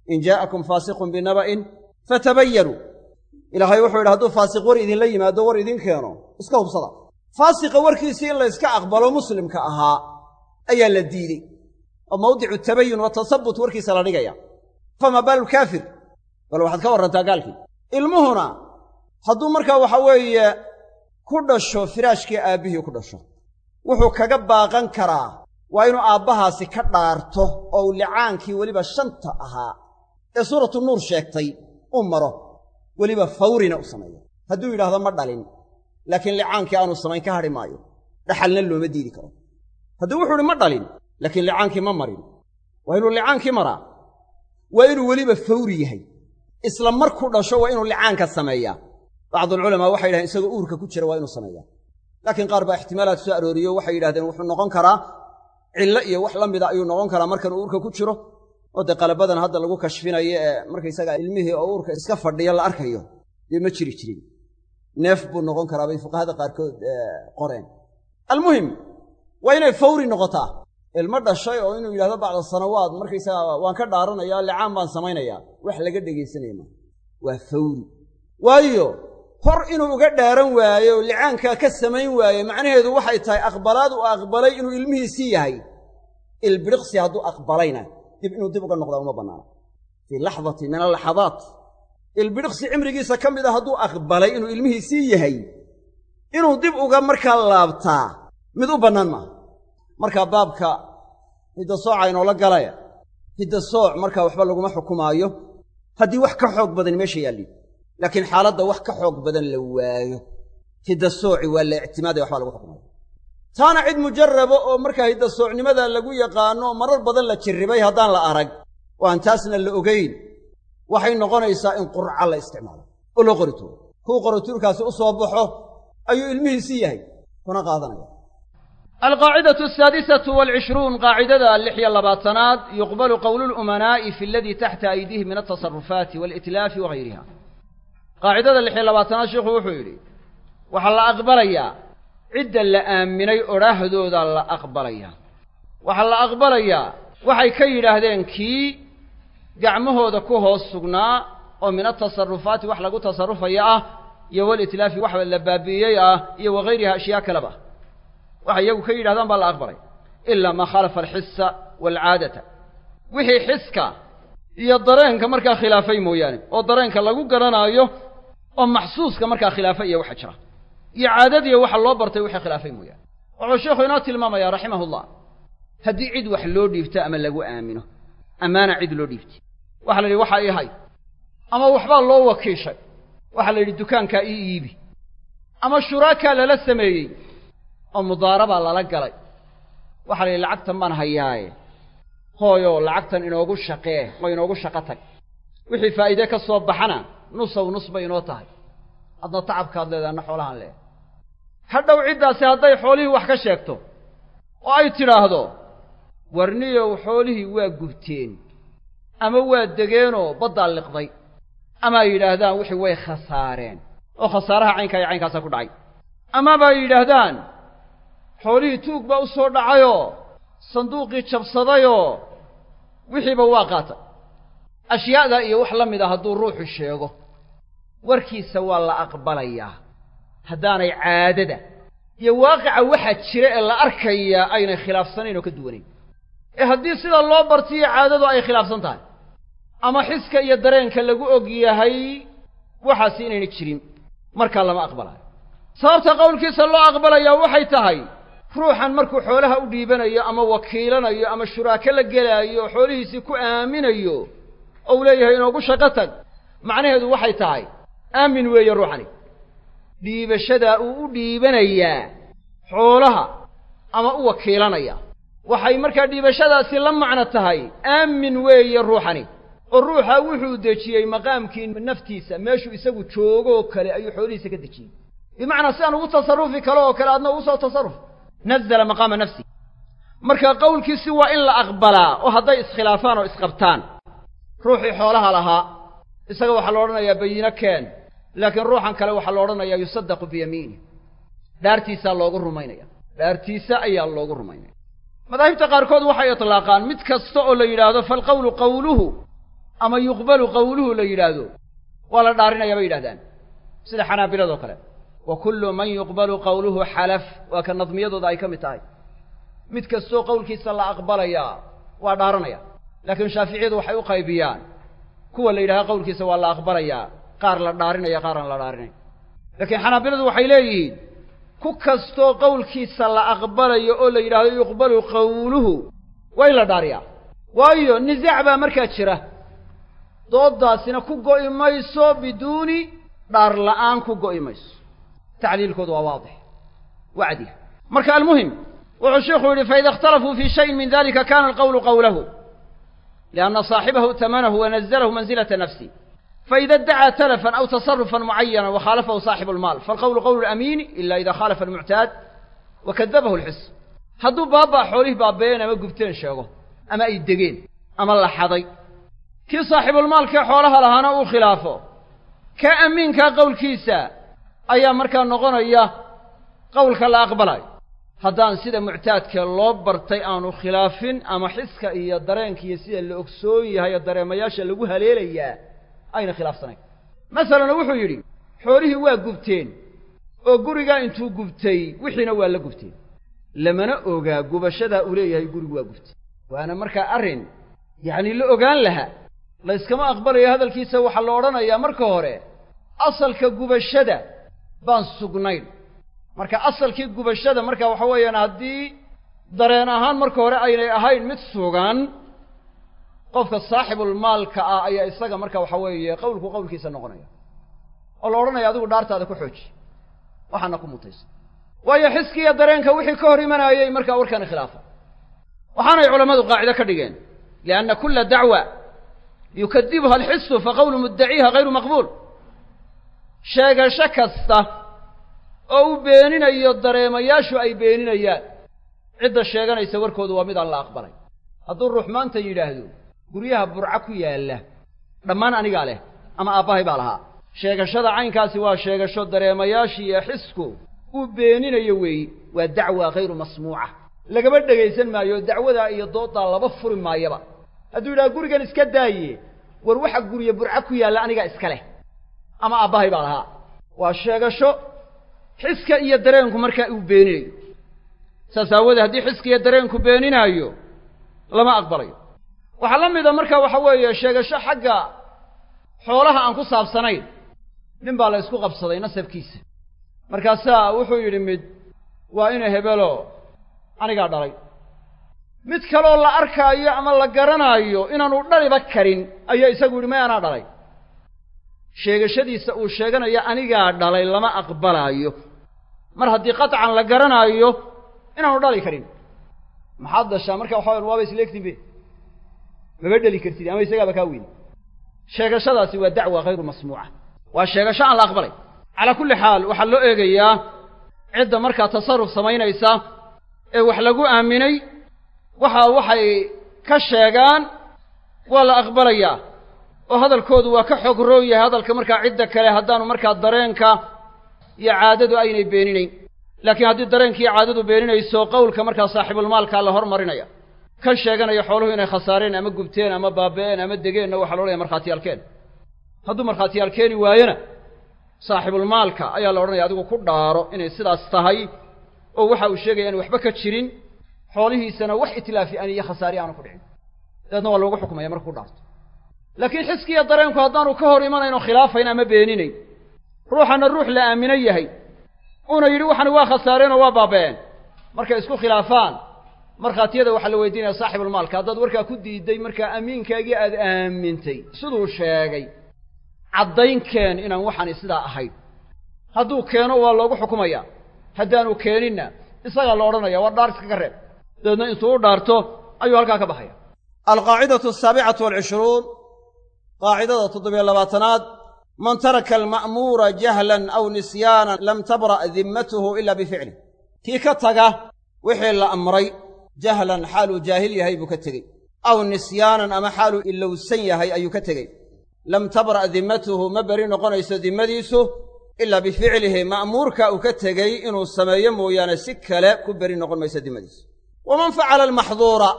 in jaa'akum faasiqun binaba'in fatabayanuu ilaahay wuxuu yidhi hadduu faasiq war idinla yimaado war idin keeno. Iska hubsada. Faasiqa warkiisii in la yska aqbalo muslimka ahaa ayaa la diidey. Oo mawdicu tabayun wa tasabut warkiisa la dhigaya. Fama baalu kaafir? Bal waxaad ka warrantaa gaalkii. Ilmuhuna hadduu markaa waxa weeye ku dhasho firaashkii aabbihii ku dhasho wuxuu kaga baaqan karaa waa inuu aabbahaasi ka dhaarto oo licaankii weliba shanta ahaa ee suuratu nuur sheegtay u maro weliba fawrina u sameeyo. Hadduu yidhaahdo ma dhalin laakiin licaankii aanu samayn ka hadhi maayo. Dhaxalna looma diidi karo. Hadduu wuxuu uhi ma dhalin laakiin licaankii ma marin. Waa inuu licaankii maraa? Waa inuu weliba fawri yahay? Isla markuu dhasho waa inuu licaanka sameeyaa. Bacdulculamaa waxay yidhahdeen isagoo uurka ku jira waa inuu sameeyaa. Laakiin qaar baa ixtimaalaad soo arooriyo waxay yidhahdeen wuxuu noqon karaa cillo iyo wax la mida ayuu noqon karaa markanuu uurka ku jiro oo dee qalabadan hadda lagu kashfinayo ee markaysaga ilmihii oo uurka iska fadhiya la arkayo dee ma jiri jirin. Neef buu noqon karaa bay fuqahada qaarkood qoreen. Almuhim waa inay fawri noqotaa. Ilmo dhashay oo inuu yidhahdo bacda sanawaad markaysaga waan ka dhaaranaya licaan baan samaynayaa. Wax laga dhegaysanaya maa waa fawri. Waayo hor inuu uga dhaaran waayo oo licaankaa ka samayn waaye macnaheedu waxay tahay aqbalaad uu aqbalay inuu ilmihiisii yahay. Ilbiriqsi hadduu aqbalayna dib inuu dib uga noqdaa uma bannaana fii laxdati min alaxadaat ilbiriqsi cimrigiisa ka mid a hadduu aqbalay inuu ilmihiisii yahay inuu dib uga markaa laabtaa mid u bannaan maaha. Markaa baabka hidda sooca inoola galaya hidda sooc markaa waxba laguma xukumaayo. Haddii wax ka xoog badan meesha yaallin laakiin xaaladda wax ka xoog badan la waayo. Hidda sooci waa la ictimaadaya waxbaa lagu xukumaya taana cid mujarraba oo markaa hidda soocnimada lagu yaqaano marar badan la jirribay haddaan la arag. Oo aan taasna la ogayn waxay noqonaysaa in qurca la isticmaalo. Oo loo qorituuro kuu qorituurkaasi u soo baxo ayuu ilmihiisii yahay. Kuna qaadanaya. Alqaacidatu asaadisatu waalcishruun qaacidada lix iyo labaatanaad yuqbalu qowlu lumanaa'i fi aladii taxta aydiihim min altasarufaati waalitlaafi wagayriha qaacidada lix iyo labaatanaad sheikhu wuxuu yidhi cidda la aaminay odhaahdooda la aqbalayaa waxaa la aqbalayaa waxay ka yidhaahdeen kii gacmahooda ku hoos sugnaa oo min altasarufaati wax lagu tasarufaya ah iyo walitlaafi wax la baabi'iyey ah iyo wagayriha ashyaa kaleba waxay iyagu ka yidhahdaan baa la aqbalay. Ilaa maa khalafa alxisa waalcaadata wixii xiska iyo dareenka markaa khilaafay mooyaane oo dareenka lagu garanaayo oo maxsuuska markaa khilaafay iyo waxa jira iyo caadadiiya waxa loo bartay wixii khilaafay mooyaane. Wuxuu sheikhu inoo tilmaamayaa raximahullah haddii cid wax loo dhiibto ama lagu aamino ammaana cid loo dhiibtay waxaa la yidhi waxaa ii hay. Ama waxbaa loo wakiishay. Waxaa la yidhi dukaankaa ii iibi. Ama shuraakaa lala sameeyey oo mudaarabaa lala galay. Waxaa la yidhi lacagtan baan hayaaye. Hooyoo lacagtan inoogu shaqee oo inoogu shaqo tag. Wixii faa'iide ka soo baxana nusow nus bay inoo tahay. Adna tacabkaad leedahay anna xoolahaan leedahay hadhow ciddaasi hadday xoolihii wax ka sheegto oo ay tidhaahdo warniyow xoolihii waa gubteen ama waa degeenoo baddaa liqday ama ay yidhaahdaan wixii way khasaareen oo khasaaraha caynkaa iyo caynkaasaa ku dhacay. Amaba yidhaahdaan xoolihii tuug baa u soo dhacayoo sanduuqii jabsadayoo wixiiba waa qaatay ashyaa'daa iyo wax la mid a hadduu ruuxu sheego warkiisa waa la aqbalayaa haddaanay caadada. Iyo waaqica waxa jira ee la arkayaa aynay khilaafsanayn oo ka duwanayn. Ee haddii sida loo bartiyo caadadu ay khilaafsan tahay ama xiska iyo dareenka lagu og yahay waxaasi inayna jirin. Markaa lama aqbalayo sababta qowlkiisa loo aqbalayaa waxay tahay ruuxan markuu xoolaha u dhiibanayo ama wakiilanayo ama shuraako la gelaayo xoolihiisii ku aaminayo ou leeyahay inoogu shaqo tag. Macnaheedu waxay tahay aamin weeye ruuxani dhiibashadaa uu u dhiibanayaa xoolaha ama u wakiilanaya. Waxay markaa dhiibashadaasi la macno tahay aamin weeye ruuxani. Oo ruuxa wuxuu dejiyey maqaamkii naftiisa meeshuu isagu joogoo kale ayuu xoolihiisa ka dejiyey. Bimacnaa si aan ugu tasarufi kale oo kale adna ugu soo tasarruf. Nazala maqaama nafsi. Marka qowlkiisi waa in la aqbalaa oo hadday iskhilaafaan oo isqabtaan. Ruuxii xoolaha lahaa isaga waxaa la odhanayaa bayino keen laakiin ruuxan kale waxaa la odhanayaa yusaddaqu biyamiini dhaartiisaa loogu rumaynaya. Dhaartiisa ayaa loogu rumaynaya. Madaahibta qaarkood waxay itlaaqaan mid kasta oo la yidhaahdo falqowlu qowluhu ama yuqbalu qowluhu la yidhaahdo. Waa la dhaarinaya bay yidhahdaan sida xanaabiladoo kale wa kullu man yuqbalu qowluhu xalaf waa ka nadmiyadooda ay ka mid tahay. Mid kastoo qowlkiisa la aqbalayaa waa dhaaranaya. Laakiin shaaficiyadu waxay u qaybiyaan kuwa la yidhahda qowlkiisa waa la aqbalayaa qaar la dhaarinaya qaar aan la dhaarinayn laakiin xanaabiladu waxay leeyihiin ku kastoo qowlkiisa la aqbalayo oo la yidhaahdo yuqbalu qowluhu waa in la dhaariyaa waayo nisaac baa markaa jira. Dooddaasina ku go'i mayso biduuni dhaar la'aan ku go'i mayso tacliilkoodu waa waadix. Wacdi. Marka almuhim wuxuu sheikhu yidhi faida اkhtalafuu fii shayin min dalika kana alqowlu qowlahu lianna saaxibahu tamanahu wanazalahu manzilata nafsi faida اdacaa talafan aw tasarufan mucayana wakhaalafahu saaxibu اlmaal falqowlu qowlu اlamiini ila ida khalafa almuctaad wakadabahu اlxis hadduu baabaa xoolihii baabeen ama gubteen sheego ama ay degeen ama la xaday kii saaxibulmaalkee xoolaha lahaana uu khilaafo ka amiinkaa qowlkiisa ayaa markaa noqonaya qowlka la aqbalayo haddaan sida muctaadkee loo bartay aanu khilaafin ama xiska iyo dareenka iyo sida la ogsoon yahay oo dareemayaasha lagu haleelayaa ayna khilaafsanayn. Masalan wuxuu yidhi xoolihii waa gubteen oo gurigaa intuu gubtay wixiina waa la gubteen. Lamana ogaa gubashadaa uu leeyahay gurigu waa gubtay. Waana markaa arrin yacni la ogaan lahaa la yskama aqbalayo hadalkiisa waxaa la odhanayaa marka hore asalka gubashada baan sugnayn. Marka asalkii gubashada marka waxa weeyaan haddii dareen ahaan marka hore aynay ahayn mid sugan qofka saaxibulmaalka ah ayaa isaga marka waxa weeye qowlku qowlkiisa noqonaya. Oo la odhanaya adigu dhaartaada ku xooji. Waxaana ku mutaysa waayo xiskiiyo dareenka wixii ka hor imanayey markaa warkani khilaafa. Waxaanay culammadu qaacide ka dhigeen lianna kulla dacwa yukadibuha alxisu faqowlu muddaciiha hayru maqbuul. Sheegasho kasta oo uu beeninayo dareemayaashu ay beeninayaan cidda sheeganaysa warkoodu waa mid aan la aqbalay. Hadduu ruux maanta yidhaahdo guryaha burca ku yaalla. Dhammaan anigaa leh ama aabbahay baa lahaa. Sheegashada caynkaasi waa sheegasho dareemayaashii iyo xisku uu beeninayo weeyi waa dacwa hayru masmuuca. Lagama dhegaysan maayo dacwadaa iyo dooddaa laba furi maayaba. Hadduu yidhaha gurigan iska daaye war waxa gurya burca ku yaalla anigaa iska leh. Ama aabbahay baa lahaa. Waa sheegasho xiska iyo dareenku markaa uu beeninayo. Saas aawoodee haddii xiska iyo dareenku beeninaayo lama aqbalayo waxaa la mida marka waxa weeye sheegasho xagga xoolaha aan ku saabsanayn. Nin baa la ysku qabsaday nasabkiisa. Markaasaa wuxuu yidhi mid waa ina hebelo anigaa dhalay. Mid kaloo la arkaayo ama la garanaayo inaanu dhaliba karin ayaa isagu yidhi may anaa dhalay sheegashadiisa uu sheeganayo anigaa dhalay lama aqbalaayo. Mar haddii qatcan la garanaayo inaanu dhali karin. Maxaad dashaa marka waxa wayan waaba isleegtinbe maba dheli kartid ama isagaaba kaa weyn sheegashadaasi waa dacwa hayru masmuuca. Waa sheegasho aan la aqbalay calaa kulli xaal waxaa loo eegayaa cidda markaa tasarruf samaynaysa ee wax lagu aaminay waxa waxay ka sheegaan waa la aqbalayaa. Oo hadalkoodu waa ka xoog roon yahay hadalka markaa cidda kale haddaanu markaa dareenka iyo caadadu aynay beeninayn. Laakiin haddii dareenka iyo caadadu beeninayso qowlka markaa saaxibulmaalkaa la hormarinaya kan sheeganaya xooluhu inay khasaareen ama gubteen ama baaba'een ama degeenna waxaa la odhanaya markhaatiyaalkeen hadduu markhaatiyaal keeni waayona saaxibulmaalka ayaa la odhanaya adigu ku dhaaro inay sidaas tahay oo waxa uu sheegaya inu waxba ka jirin xoolihiisana wax itlaafi an iyo khasaari aanu ku dhicin. Dabeedna waa loogu xukumaya marka ku dhaarto. Laakiin xiskiiyo dareenku haddaanu ka hor imanayn oo khilaafayn ama beeninayn ruuxana ruux la aamino yahay. Uuna yidhi waxani waa khasaareen oo waa baaba'een markay isku khilaafaan markhaatiyada waxaa la weydiinaya saaxibulmaalka haddaad warkaa ku diiday markaa amiinkaagii aad aamintay siduu sheegay caddaynkeen inaan waxani sidaa ahayn. Hadduu keeno waa loogu xukumaya. Haddaanu keeninna isagaa la odhanaya waa dhaar iskaga reeb. Dabeedna intuu u dhaarto ayuu halkaa ka baxaya. Alqaacidatu asaabicatu walcishruun qaacidada toddobiyo labaatanaad man taraka alma'muura jahlan aw nisyaanan lam tabra' dimmatuhu ila bificlih kii ka taga wixii la amray jahlan xaaluu jaahil yahay buu ka tegey. Aw nisyaanan ama xaaluu ilowsan yahay ayuu ka tegey. Lam tabra' dimmatuhu ma beri noqonayso dimmadiisu ilaa bificlihi ma'muurka uu ka tegey inuu sameeyo mooyaane si kale ku beri noqon mayso dimmadiisu. Waman facala almaxduura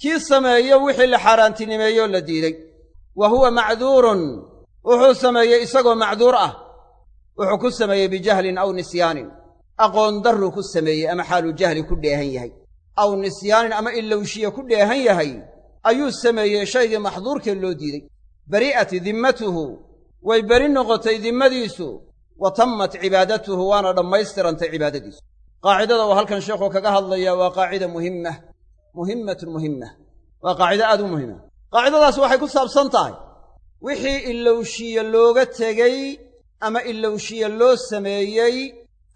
kii sameeyo wixii la xaaraantinimeeyoo la diiday wa huwa macduurun wuxuu sameeyey isagoo macduur ah. Wuxuu ku sameeyey bijahlin aw nisyaanin. Aqoon darruu ku sameeyey ama xaaluu jahli ku dheehan yahay aw nisyaanin ama ilowshiye ku dheehan yahay ayuu sameeyey shaygii maxduurkee loo diiday. Bari'at dimmatuhu way beri noqotay dimmadiisu wa tammat cibaadatuhu waana dhammaystirantay cibaadadiisu. Qaacidada uu halkan sheekhu kaga hadlaya waa qaacida muhimma muhimmatun muhimma. Waa qaacido aad u muhima qaacidadaas waxay ku saabsan tahay wixii ilowshiye looga tegey ama ilowshiye loo sameeyey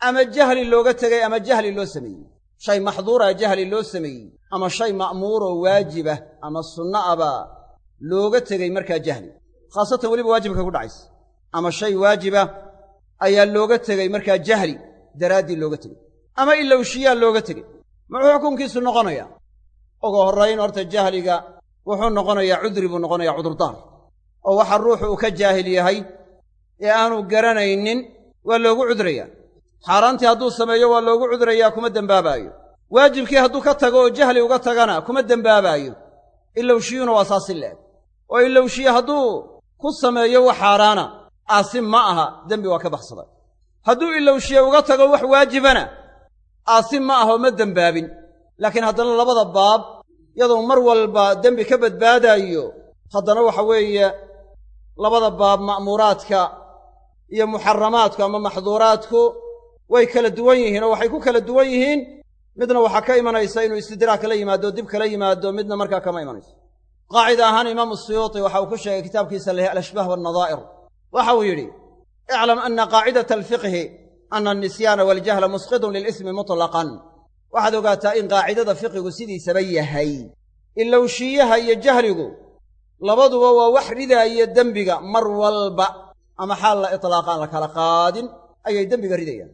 ama jahli looga tegey ama jahli loo sameeyey shay maxduura jahli loo sameeyey ama shay ma'muuroo waajibah ama sunno abaa looga tegey markaa jahli. Khaasatan weliba waajibka ku dhacaysa. Ama shay waajiba ayaa looga tegey markaa jahli daraaddii looga tegey. Ama ilowshiyaa looga tegey. Muxuu xukunkiisu noqonayaa? Ugu horrayn horta jahliga wuxuu noqonayaa cudri buu noqonayaa cudurdaar. Oo waxa ruuxu uu ka jaahil yahay ee aanu garanaynin waa loogu cudrayaa xaaraantii hadduu sameeyo waa loogu cudrayaa kuma dembaabaayo waajibkii hadduu ka tago oo jahli uga tagana kuma dembaabaayo ilowshiyuna waa saasi leeg oo ilowshiye hadduu ku sameeyo wax xaaraana aasim ma aha dembi waa ka baxsaday. Hadduu ilowshiye uga tago wax waajibana aasim ma aha oo ma dembaabin laakiin haddana labada baab iyadoo mar walba dembi ka badbaadaayo haddana waxa weeye labada baab ma'muuraadka iyo muxaramaadku ama maxduuraadku way kala duwan yihiin oo waxay ku kala duwan yihiin midna waxaa ka imanaysa inuu istidraak kala yimaado dib kala yimaado midna markaa kama imanayso. Qaacida ahaan imaamu suyuuti waxa uu ku sheegay kitaabkiisa lahi alashbaah waalnadaa'ir waxa uu yidhi iclam ana qaacidata alfiqhi ana alnisyaana waljahla musqidun lilismi mutlaqan. Waxaad ogaataa in qaacidada fiqigu sidiisaba yahay. Ilowshiyaha iyo jahligu labaduba waa wax ridaaya dembiga mar walba ama xaal la itlaaqaan la kala qaadin ayay dembiga ridayaan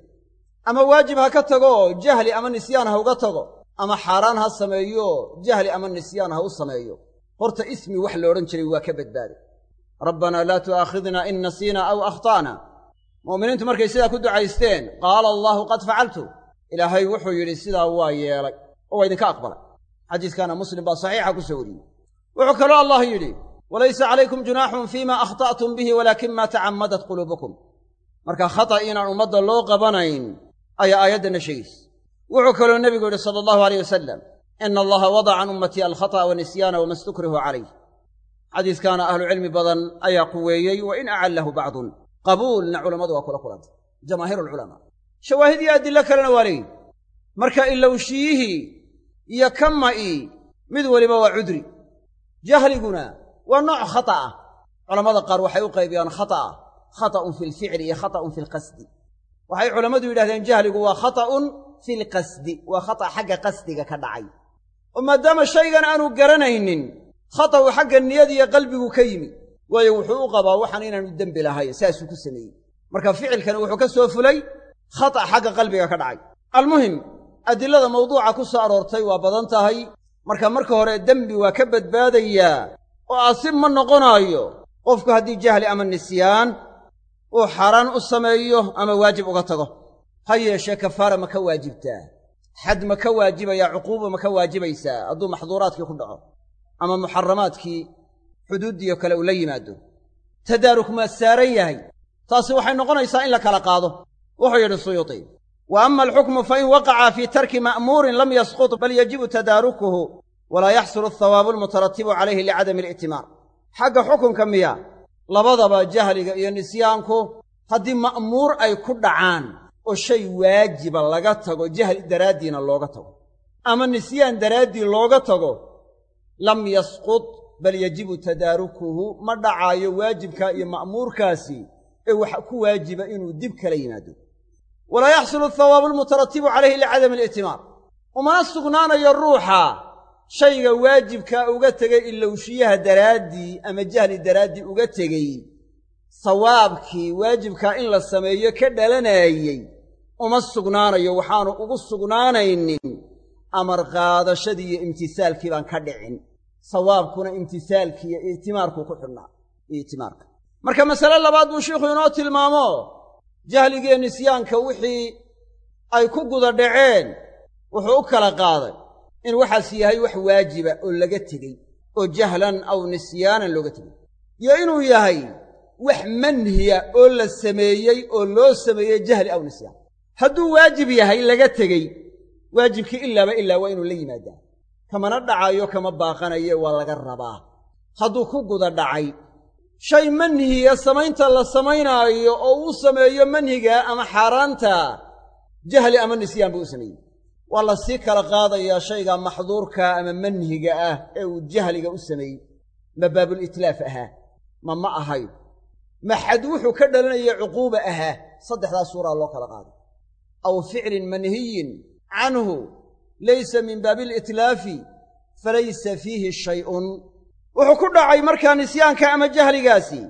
ama waajib ha ka tago jahli ama nisyaan ha uga tago. Ama xaaraan ha sameeyo jahli ama nisyaan ha u sameeyo. Horta ismi wax la odhan jiray waa ka badbaaday rabbanaa laa tu'aakhidna in nasiina aw akhta'na. Mu'miniintu markay sidaa ku ducaysteen qaala allaahu qad facaltu ilaahay wuxuu yidhi sidaa waa yeelay. Oo waa idinka aqbalay. Xadiiskaana muslim baa saxiixa ku soo wariyey. Wuxuu kaloo allah yidhi walaysa calaykum junaaxun fiima akhta'tum bihi walaakin maa tacammadat quluubukum. Marka khata inaan ummadda loo qabanayn ayaa aayaddanna sheegaysa. Wuxuu kaloo nebigu yidhi sala allahu aleyh wasalam ina allaha wadaca can ummatii alkhata'a wanisyaana wama stukrihu calayh xadiiskaana ahlucilmi badan ayaa quweeyey wa in acallahu bacdun. Qabuulna culammadu waa kula kulantay. Jamaahiir alculamaa shawaahid iyo adillo kalena waa leeyihi marka ilowshiyihii iyo kama'ii mid weliba waa cudri. Jahliguna waa nooc khata ah. Culammada qaar waxay u qaybiyaan khata'a khata'un fi lficli iyo khata'un fi lqasdi waxay culammadu yidhahdeen jahligu waa khata'un fi lqasdi waa khata' xagga qasdiga ka dhacay. Oo maadaama shaygan aanu garanaynin khata'u xagga niyadiiyo qalbigu ka yimi waayo wuxuu u qabaa waxaan inaanu dembi lahayn saasuu ku sameeyey. Marka ficilkani wuxuu ka soo fulay khata' xagga qalbiga ka dhacay. Almuhim adilada mawduuca ku soo aroortay waa badan tahay. Marka marka hore dembi waa ka badbaadayaa oo aasim ma noqonaayo. Qofku haddii jahli ama nisyaan uu xaaraan u sameeyo ama waajib uga tago. Ha yeeshee kafaara ma ka waajibtaa. Xad ma ka waajibayaa cuquuba ma ka waajibaysaa hadduu maxduuraadkii ku dhaco ama muxaramaadkii xuduuddiiyo kale uu la yimaado. Tadaaruk maa saaran yahay. Taasi waxay noqonaysaa in la kala qaado. Wuxuu yidhi suyuuti wa ama alxukmu fain waqaca fii tarki ma'muurin lam yasqut bal yajibu tadaarukuhu walaa yaxsulu athawaabu almutaratibu calayhi licadami alictimaar xagga xukunka miya labadaba jahliga iyo nisyaanku haddii ma'muur ay ku dhacaan oo shay waajiba laga tago jahli daraaddiina looga tago. Ama nisyaan daraaddii looga tago lam yasqut bal yajibu tadaarukuhu ma dhacaayo waajibkaa iyo ma'muurkaasi ee waxa ku waajiba inuu dib kala yimaado. Walaa yaxsulu athawaabu almutaratibu calayhi licadami alictimaar umana sugnaanayo ruuxa shayga waajibkaa uga tegay ilowshiyaha daraaddii ama jahli daraaddii uga tegey sawaabkii waajibkaa in la sameeyo ka dhalanaayey uma sugnaanayo waxaanu ugu sugnaanaynin amar qaadashadii iyo imtisaalkii baan ka dhicin. Sawaabkuna imtisaalkii iyo itimaarkuu ku xidhnaa itimaarka. Marka masale labaad buu sheikhu inoo tilmaamo jahligiiyo nisyaanka wixii ay ku guda dhaceen wuxuu u kala qaaday in waxaas yahay wax waajiba oo laga tegey oo jahlan aw nisyaanan looga tegey. Iyo inuu yahay wax manhiya oo la sameeyey oo loo sameeyey jahli aw nisyaan. Hadduu waajib yahay laga tegey waajibkii ilaaba ilaa waa inuu la yimaadaa. Kamana dhacayo kama baaqanayo waa laga rabaa. Hadduu ku guda dhacay shay manhiya samaynta la samaynaayo oo uu sameeyo manhiga ama xaaraanta jahli ama nisyaan buu u sameeyey waa la sii kala qaadayaa shayga maxduurka ama manhiga ah ee uu jahliga u sameeyey. Ma baabulitlaaf ahaa ma ma ahayn? Ma xad wuxuu ka dhalanaya cuquuba ahaa saddexdaas suuraa loo kala qaaday. Aw ficlin manhiyin canhu laysa min baabiilitlaafi falaysa fiihi shay'un. Wuxuu ku dhacay markaa nisyaanka ama jahligaasi.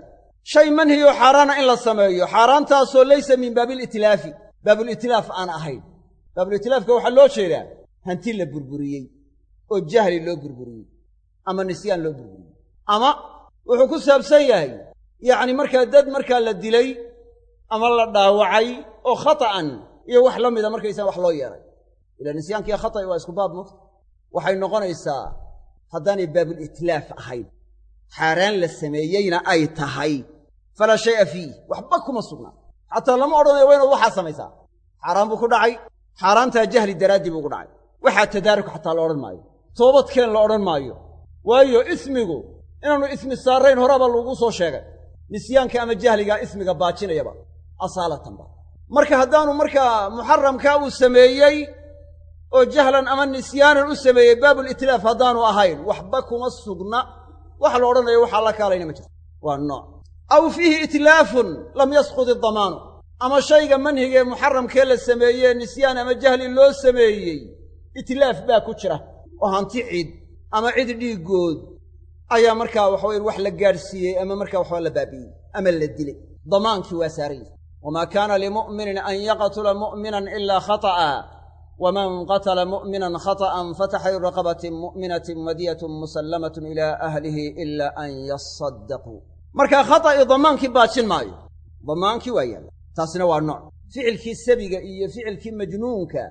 Shay manhiyo xaaraana in la sameeyo. Xaaraantaasoo laysa min baabiilitlaafi baabulitlaaf aan ahayn baabulitlaafka waxaa loo jeedaa hanti la burburiyey oo jahli loo burburiyey ama nisyaan loo burburiyey. Ama wuxuu ku saabsan yahay yacni markaa dad markaa la dilay ama la dhaawacay oo khata'an iyo wax la mida markaysaa wax loo yeeray. Ila nisyaankiiyo khata'i waa isku baab mugta. Waxay noqonaysaa haddaanay baabulitlaaf ahayn xaaraan la sameeyeyna ay tahay. Falaa shay'a fiih waxba kuma sugnaa xataa lama odhanayo waa inaad waxaa samaysaa. Xaaraan buu ku dhacay xaaraantaa jahli daraaddii buu ku dhacay. Waxaa tadaaruk xataa la odhan maayo. Toobadkeen la odhan maayo. Waayo ismigu inaannu ismi saarayn horaba lagu soo sheegay. Nisyaanka ama jahligaa ismiga baajinayaba asaalatanba marka haddaanu markaa muxaramkaa uu sameeyey oo jahlan ama nisyaanan u sameeyey baabulitlaaf haddaanu ahayn waxba kuma sugna. Waxa la odhanayo waxaa la kaalayna ma jirto. Waa nooc. Aw fiihi itlaafun lam yasqud idamaanu ama shayga manhiga ee muxaramkee la sameeyee nisyaan ama jahli loo sameeyey itlaaf baa ku jira. Oo hanti cid ama cid dhiiggood ayaa markaa waxaweyn wax la gaadhsiiyey ama markaa waxba la baabi'iyey ama la dilay. Damaankii waa saarayey wamaa kaana limu'minin an yaqtula mu'minan ilaa khata'a. Waman qatala mu'minan khata'an fataxriiru raqabatin mu'minatin wadiyatun musallamatun ilaa ahlihi ila an yasaddaquu markaa khata'i damaankii baajin maayo. Damaankii waa yaalla taasina waa nooc. Ficilkii sabiga iyo ficilkii majnuunka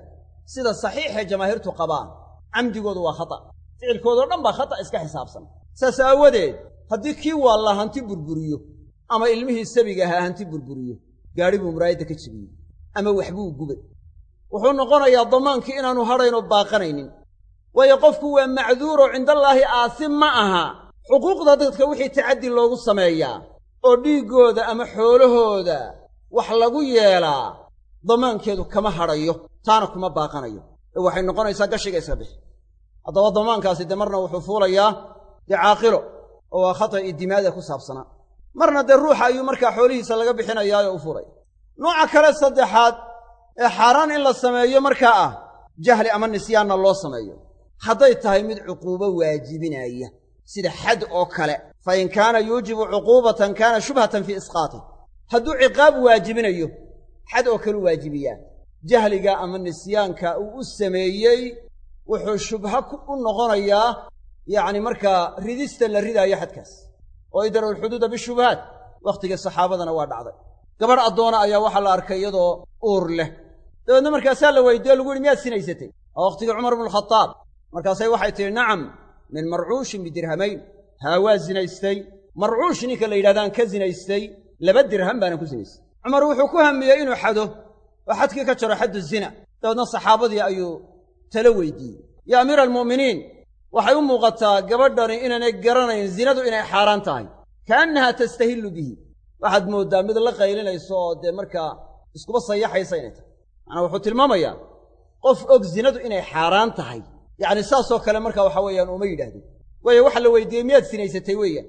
sida saxiixee jamaahiirtu qabaan camdigoodu waa khata' ficilkoodao dhan baa khata' iska xisaabsan. Saas aawadeed haddii kii waallaa hanti burburiyo ama ilmihii sabiga ahaa hanti burburiyo gaadhi buu muraayadda ka jebiyey ama waxbuu gubay. Wuxuu noqonayaa damaankii inaannu hadhaynoo baaqanaynin. Waayo qofku waa macduuro cindallaahi aasim ma aha. Xuquuqda dadka wixii tacaddi loogu sameeyaa oo dhiiggooda ama xoolahooda wax lagu yeelaa damaankeedu kama hadhayo taana kuma baaqanayo. Ee waxay noqonaysaa gashiga iska bixi haddaba damaankaasi dee marna wuxuu fuulayaa dee caaqilo oo waa khata'i dimaada ku saabsanaa marna dee ruuxa ayuu markaa xoolihiisa laga bixinayaayo u furay nooca kale saddexaad ee xaaraan in la sameeyo markaa ah jahli ama nisyaanna loo sameeyo. Hadday tahay mid cuquubo waajibinaya sida xad oo kale. Fa in kaana yuujibu cuquubatan kaana shubhatan fii isqaatih hadduu ciqaab waajibinayo xad oo kale u waajibiyaa jahliga ama nisyaanka uu u sameeyey wuxuu shubha u noqonayaa yacni markaa ridista la ridaayo xadkaas. Oo idra'u alxuduuda bishubahaat wakhtigii saxaabadana waa dhacday. Gabadh addoona ayaa waxaa la arkay iyadoo uur leh. Dabeedna markaasaa la weydiiyo lagu yidhi miyaad sinaysatay? Waa wakhtigii cumar bnu alkhataab markaasay waxay tidhi nacam min marcuushin bidirhamayn haa waa zinaystay. Marcuush ninka la yidhahdaan ka zinaystay laba dirham baanan ku sinaystay cumar wuxuu ku hamiyey inuu xado oo xadkii ka jaro xaddu zina. Dabeedna saxaabadii ayuu tala weydiiyey. Yaa amiira almu'miniin waxay u muuqataa gabadhani inaanay garanayn zinadu inay xaaraan tahay. Kaannahaa tastahillu bihi. Waxaad mooddaa mid la qaylinayso oo dee markaa iskuba sayaxaysa inay tahay. Macnaa wuxuu tilmaamayaa qof og zinadu inay xaaraan tahay. Yacni saasoo kale marka waxa weeyaan uma yidhaahdin. Waayo waxa la weydiiyey miyaad sinaysatay weeyaan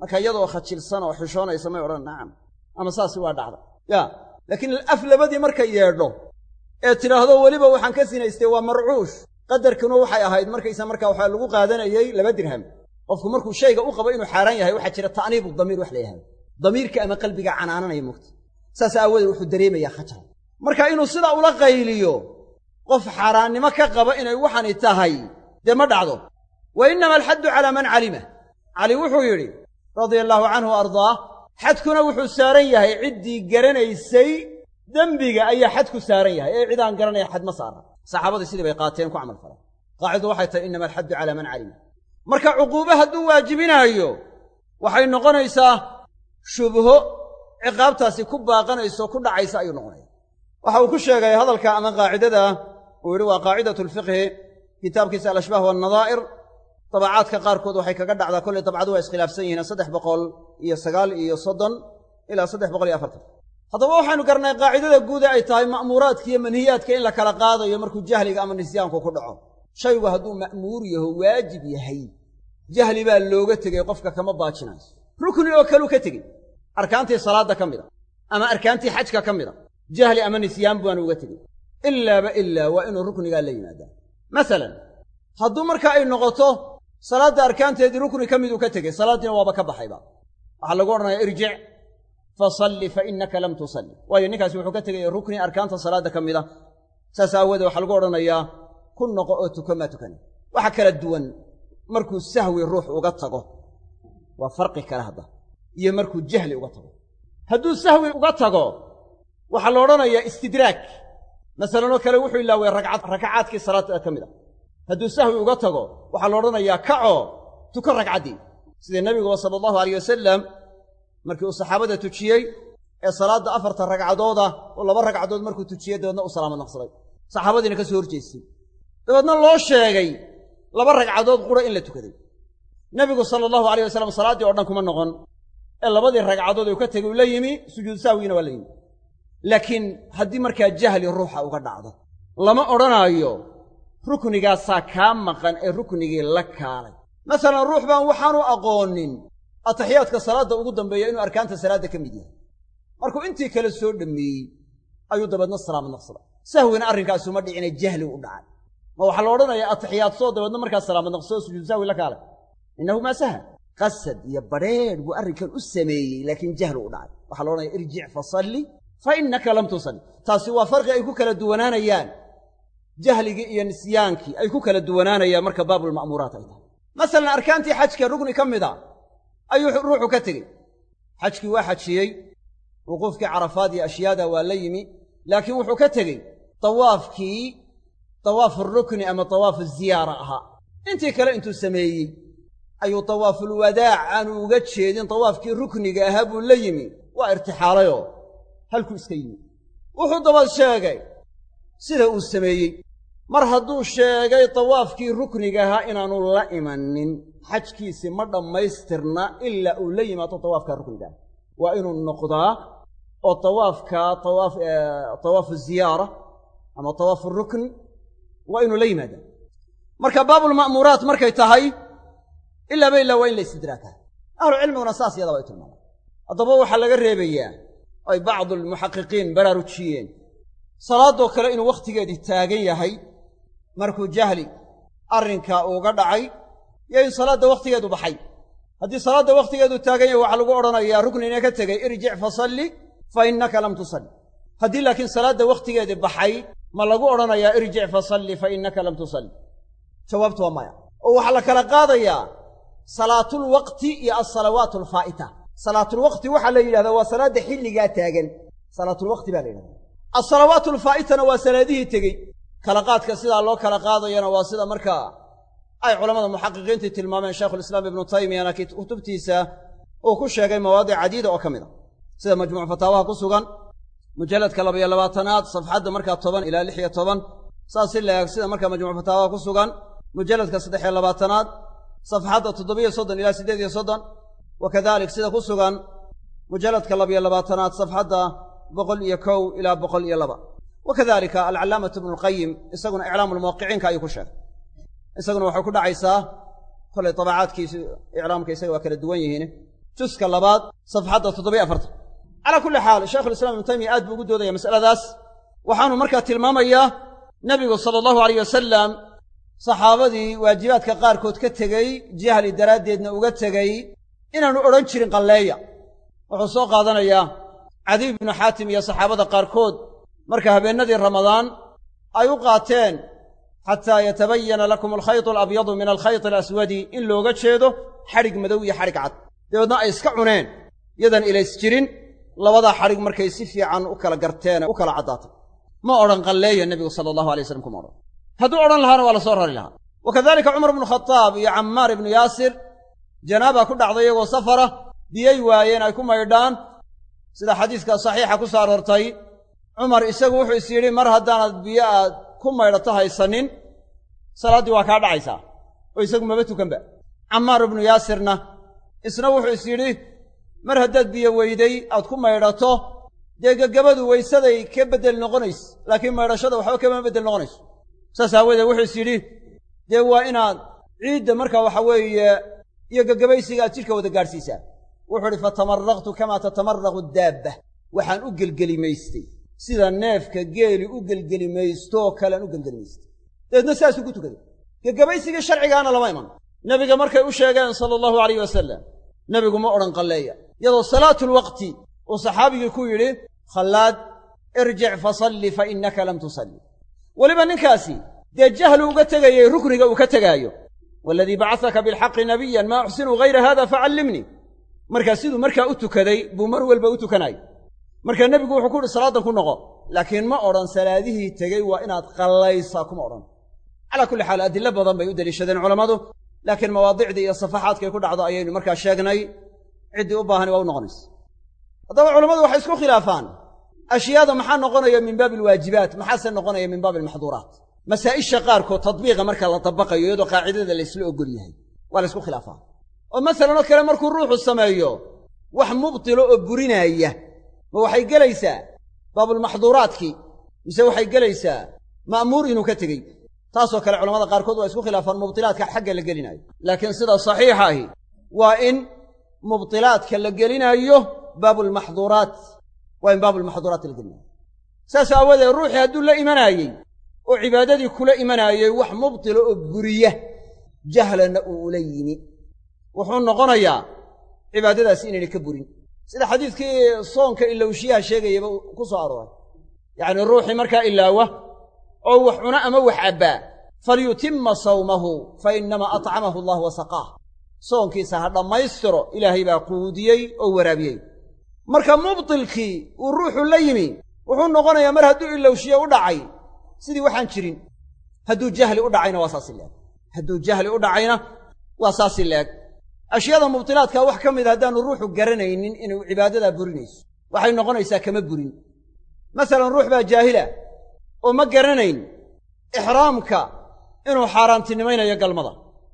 marka iyadoo khajilsan oo xishoonaysa may odhan nacam ama saasi waa dhacda. Ya laakiin af labadii markay yeedho ee tidhaahdo weliba waxaan ka sinaystay waa marcuush qadarkuna waxay ahayd markaysa markaa waxaa lagu qaadanayey laba dirham. Qofku markuu shayga u qabo inuu xaaraan yahay waxaa jira ta'niibu damiir wax la damiirka ama qalbiga canaananaya moogta saas aawadeed wuxuu dareemayaa khajal. Marka inuu sidaa ula qayliyo qof xaaraannimo ka qaba inay waxani tahay dee ma dhacdo? Wa innama alxaddu calaa man calima. Cali wuxuu yidhi radia allaahu canhu ardaah xadkuna wuxuu saaran yahay ciddii garanaysay dembiga ayaa xadku saaran yahay. Ee cid aan garanaya xad ma saara. Saxaabadii sidii bay qaateen ku camal faleen qaacidu waxay tahay innama alxaddu calaa man calima. Marka cuquube hadduu waajibinaayo waxay noqonaysaa shubho ciqaabtaasi ku baaqanayso ku dhacaysa ayuu noqonaya. Waxa uu ku sheegay hadalka ama qaacidada uu yidhi waa qaacidatu lfiqhi kitaabkiisa dabacaadka qaarkood waxay kaga dhacdaa kolley dabcadu waa iskhilaafsan yihiin saddex boqol iyo sagaal iyo soddon ilaa saddex boqol iyo afartan. Haddaba waxaynu garnay qaacidada guuda ay tahay ma'muuraadka iyo manhiyaadka in la kala qaadayo markuu jahliga ama nisyaanku ku dhaco. Shaygu hadduu ma'muur yaho waajib yahay. Jahli baa looga tegey qofka kama baajinayso. Rukni oo kaleu ka tegey arkaantii salaadda ka mid a ama arkaantii xajka ka mid a jahli ama nisyaan baanu uga tegey ilaaba ilaa waa inuu ruknigaa la yimaadaa. Masalan hadduu marka ay noqoto salaadda arkaanteedii rukni ka miduu ka tegey salaaddiina waaba ka baxayba. Waxaa lagu odhanayaa irjic fasalli fa innaka lam tusalli. Waayo ninkaasi wuxuu ka tegaya rukni arkaanta salaadda ka mid a saas aawoodee waxaa lagu odhanayaa ku noqo oo tuko maa tukani. Waxa kala duwan markuu sahwi ruux uga tago waa farqi kale hadda iyo markuu jahli uga tago. Hadduu sahwi uga tago waxaa la odhanayaa istidraag masalanoo kale wuxuu ilaaway ragcad rakacaadkii salaadda ka mid a hadduu sahwi uga tago waxaa la odhanayaa kacoo tuko ragcaddii. Sida nebiguba sala allahu alayh wasalam markii uu saxaabada tujiyey ee salaadda afarta ragcadooda oo laba ragcadood markuu tujiyey dabeedna uu salaamad naqsaday saxaabadiina ka soo horjeestay dabeedna loo sheegay laba ragcadood qura in la tukaday. Nebigu sala allahu alayh wasalam salaaddii oo dhan kuma noqon ee labadii ragcadood uu ka tegey uu la yimi sujuud sahwigiina waa la yimi. Laakiin haddii markaa jahli ruuxa uga dhacdo lama odhanaayo ruknigaasaa kaa maqan ee ruknigii la kaalay. Masalan ruux baan waxaanu aqoonin ataxiyaadka salaadda ugu dambeeya inuu arkaanta salaadda ka mid yahay. Markuu intii kale soo dhammeeyey ayuu dabeedna salaamad naqsaday sahwina arrinkaasuma dhicine jahli u dhacay ma waxaa la odhanayaa atixiyaadsoo dabeedna markaa salaamad naqsado sujuud sahwi la kaalay. Innahu maa saha qasad iyo badrheedh buu arrinkan u sameeyey laakiin jahli u dhacay. Waxaa la odhanaya irjic fasalli fa innaka lam tusalli. Taasi waa farqi ay ku kala duwanaanayaan jahligii iyo nisyaankii ay ku kala duwanaanayaan marka baabulma'muuraat ay tahay. Masalan arkaantii xajka rugni ka mid a ayuu ruuxu ka tegey. Xajkii waa xajiyey wuquufkii carafaad iyo ashyaada waa la yimi laakiin wuxuu ka tegey dawaafkii dawaafu rukni ama dawaafu ziyaara ahaa. Intii kale intuu sameeyey ayuu dawaafulwadaac aanu uga jeedin dawaafkii rukniga ahaa buu la yimi. Waa irtixaalayoo halkuu iska yimi. Wuxuu dabad sheegay sida uu sameeyey mar hadduu sheegay dawaafkii rukniga ahaa inaanu la imanin xajkiisi ma dhammaystirna ilaa uu la yimaado dawaafka rukniga. Ah waa inuu noqdaa oo dawaafka dawaaf dawaafu ziyaara ama dawaafu rukn waa inuu la yimaadaa. Marka baabulma'muuraat markay tahay ilaaba ilaa waa in la istidraakaa. Ahlu cilmiguna saas yadaba ay tilmaamaan. Haddaba waxaa laga reebayaa ay bacdu almuxaqiqiin baraarujiyeen salaadoo kale inuu wakhtigeedii taagan yahay markuu jahli arrinkaa uuga dhacay iyo in salaadda wakhtigeedu baxay. Haddii salaadda wakhtigeedu taagan yahay waxaa lagu odhanayaa ruknina ka tegey irjic fasalli fa innaka lam tusalli. Haddii laakiin salaadda wakhtigeedii baxay ma lagu odhanayaa irjic fasalli fa innaka lam tusalli. Jawaabtu waa maya. Oo waxaa la kala qaadayaa salaatulwaqti iyo alsalawaat alfaa'ita salaatulwaqti waxaa la yidhahdaa waa salaadda xilligaa taagan. Salaatulwaqti baa la yidhahdaa. Alsalawaat waa salaadihii tegey kala qaadka sidaa loo kala qaadayana waa sida markaa ay culammada muxaqiqiintii tilmaameen shaykhulislaam ibnu taymiyana kutubtiisa uu ku sheegay mawaadic cadiida oo ka mid a sida majmuuc fataawaha ku sugan mujalladka labaiyo labaatanaad safxadda markaa toban ilaa lix iyo toban saas si laeg sida markaa majmuuc fataawaha ku sugan mujalladka saddex iyo labaatanaad safxadda toddobiyo soddon ilaa siddeed iyo soddon wa kadalik sida ku sugan mujalladka labiyo labaatanaad safxadda boqol iyo kow ilaa boqol iyo laba wa kadalika alcallaamatu ibnulqayim isaguna iclaamu lmuwaqiciinka ayuu ku sheegay isaguna waxay ku dhacaysaa kolay tabacaadkiisu iclaamka isaga waa kala duwan yihiin juska labaad safxadda toddobiyo afartan calaa kulli xaal shaykhulislam ibnu taymiya aad buu ugu doodaya masaladaas waxaanu markaa tilmaamayaa nebigu sala allahu alayh wasalam saxaabadii waajibaadka qaarkood ka tegey jahli daraaddeedna uga tegey inaanu odhan jirin qalleeya wuxuu soo qaadanayaa cadiy ibnu xaatim iyo saxaabada qaarkood marka habeennadii ramadaan ay u qaateen xataa yatabayana lakum alkhaytu alabyadu min alkhayti alaswadi in looga jeedo xadhig madow iyo xadhig cad. Dabeedna ay iska cuneen yadan ilays jirin labadaa xadhig markay si fiican u kala garteen u kala caddaatay ma odhan qalleeya nebigu sala allahu alay waslam kuma odhan. Hadduu odhan lahaana waa la soo rari lahaa. Wa kadalika cumar ibnu khadaab iyo cammaar ibnu yaasir janaaba ku dhacday iyagoo safara biyay waayeen ay ku maydhaan. Sida xadiiska saxiixa ku soo aroortay cumar isagu wuxuu is yidhi mar haddaanad biyo aad ku maydhato haysanin salaaddii waa kaa dhacaysaa. Oo isagu maba tukanba. Cammaar ibnu yaasirna isna wuxuu is yidhi mar haddaad biyo weyday aad ku maydhato dee gegabadu weysaday ka beddel noqonayso laakiin maydhashada waxba kama beddel noqonayso saas aawoodee wuxuu is yidhi dee waa inaad ciidda marka waxa weeye iyo gegabaysiga aad jidhka wada gaadhsiisaa. Wuxuu idhi fatamaraqtu kamaa tatamaraqu daabba. Waxaan u gelgelimaystay sida neefka geeli u gelgelimaystooo kalean u gelgelimaystay dabeedna sidaasuu ku tukaday gegabaysigii sharcigaana lama iman. Nebiga markay u sheegeen sala allahu alayh wasalam nebigu ma odhan qalleeya. Iyadoo salaatulwaqti uu saxaabigii ku yidhi khallaad irjic fasalli fa innaka lam tusalli. Weliba ninkaasi dee jahlu uga tegayey rukniga uu ka tegaayo. Waaladii bacasaka bilxaqi nabiyan maa uxsinu hayra hada facallimnii markaa siduu markaa u tukaday buu mar walba u tukanayo markaa nebigu wuxuu ku uhi salaadan ku noqo. Laakiin ma odhan salaadihii tegey waa inaad qallaysaa kuma odhan. Calaa kulli xaal adillo badan bay u deliishadeen culammadu. Laakiin mawaadicdii iyo safaxaadkay ku dhacdo ayaynu markaa sheegnay ciddii u baahani waa u noqonaysa haddaba culammadu waxay isku khilaafaan. Ashyaada maxaa noqonaya min baabi alwaajibaat maxaase noqonaya min baabi almaxduuraat masaa'isha qaarkood tadbiiqa marka la dabaqayo iyadoo qaacidada laysla ogol yahay waa la ysku khilaafaa. Oo masalan oo kale markuu ruuxu sameeyo wax mubtilo oo burinaaya ma waxay gelaysaa baabulmaxduuraadkii mise waxay gelaysaa ma'muur inuu ka tegey. Taasoo kale culamada qaarkood waa isku khilaafaan mubtilaadka xagga la gelinaayo. Laakiin sida saxiixa ahi waa in mubtilaadka la gelinaayo baabulmaxduuraat waa in baabulmaxduuraat la gelinayo. Saas aawadeed ruuxii hadduu la imanaayey oo cibaadadii kula imanaayey wax mubtilo oo buriya jahlanna uu ula yimi. Wuxuu noqonayaa cibaadadaasi inaynay ka burin sida xadiidkii soonka ilowshiyaha sheegayaba ku soo arooray. Yacnii ruuxii markaa ilaawa oo wax cuna ama wax cabbaa falyutimma sawmahu fa innamaa atcamahu allah wa saqaah soonkiisa ha dhammaystiro ilaahay baa quudiyey oo waraabiyey. Marka mubtilkii uu ruuxu la yimi wuxuu noqonayaa mar hadduu ilowshiye u dhacay sidii waxaan jirin hadduu jahli u dhacayna waa saasi leeg hadduu jahli u dhacayna waa saasi leeg ashyaada mubtilaadka wax ka mida haddaanu ruuxu garanaynin inuu cibaadadaa burinayso. Waxay noqonaysaa kama burin. Masalan ruux baa jaahila oo ma garanayn ixraamka inuu xaaraantinimaynayo galmada.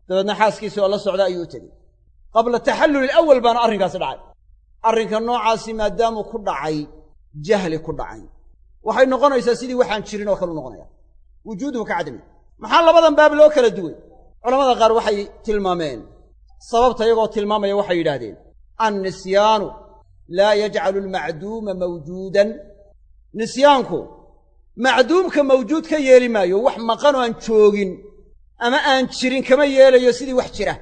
Dabeedna xaaskiisii oo la socda ayuu u tegey. Qabla taxalluli alawal baana arrinkaasi dhacay. Arrinka noocaasi maadaamuu ku dhacay jahli ku dhacay. Waxay noqonaysaa sidii waxaan jirin oo kale noqonaya. Wujuuduhu ka cadami maxaa labadan baab loo kala duway? Culamada qaar waxay tilmaameen sababta iyagoo tilmaamaya waxay yidhaahdeen annisyaanu laa yajcalu almacduuma mawjuudan. Nisyaanku macduumka mawjuud ka yeeli maayo wax maqanoo aan joogin ama aan jirin kama yeelayo sidii wax jira.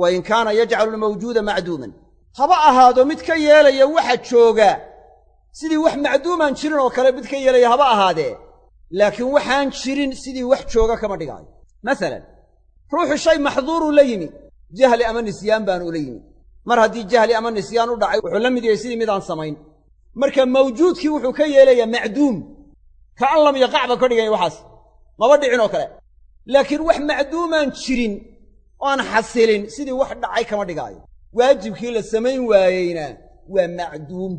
Wa in kaana yajcalu almawjuuda macduuman. Haba ahaado mid ka yeelaya waxa jooga sidii wax macduumaan jirin oo kale mid ka yeelaya haba ahaadee. Laakiin waxaan jirin sidii wax jooga kama dhigaayo. Masalan ruuxu shay maxduuruu la yimi jahli ama nisyaan baanu ula yimi mar haddii jahli ama nisyaan u dhacay wuxuu la mid yahay sidii midaan samayn. Marka mawjuudkii wuxuu ka yeelayaa macduum. Ka an lam yaqac ba ka dhiganya waxaas. Maba dhicin oo kale. Laakiin wax macduumaan jirin oo aan xasilin sidii wax dhacay kama dhigaayo. Waajibkii la samayn waayeyna waa macduum.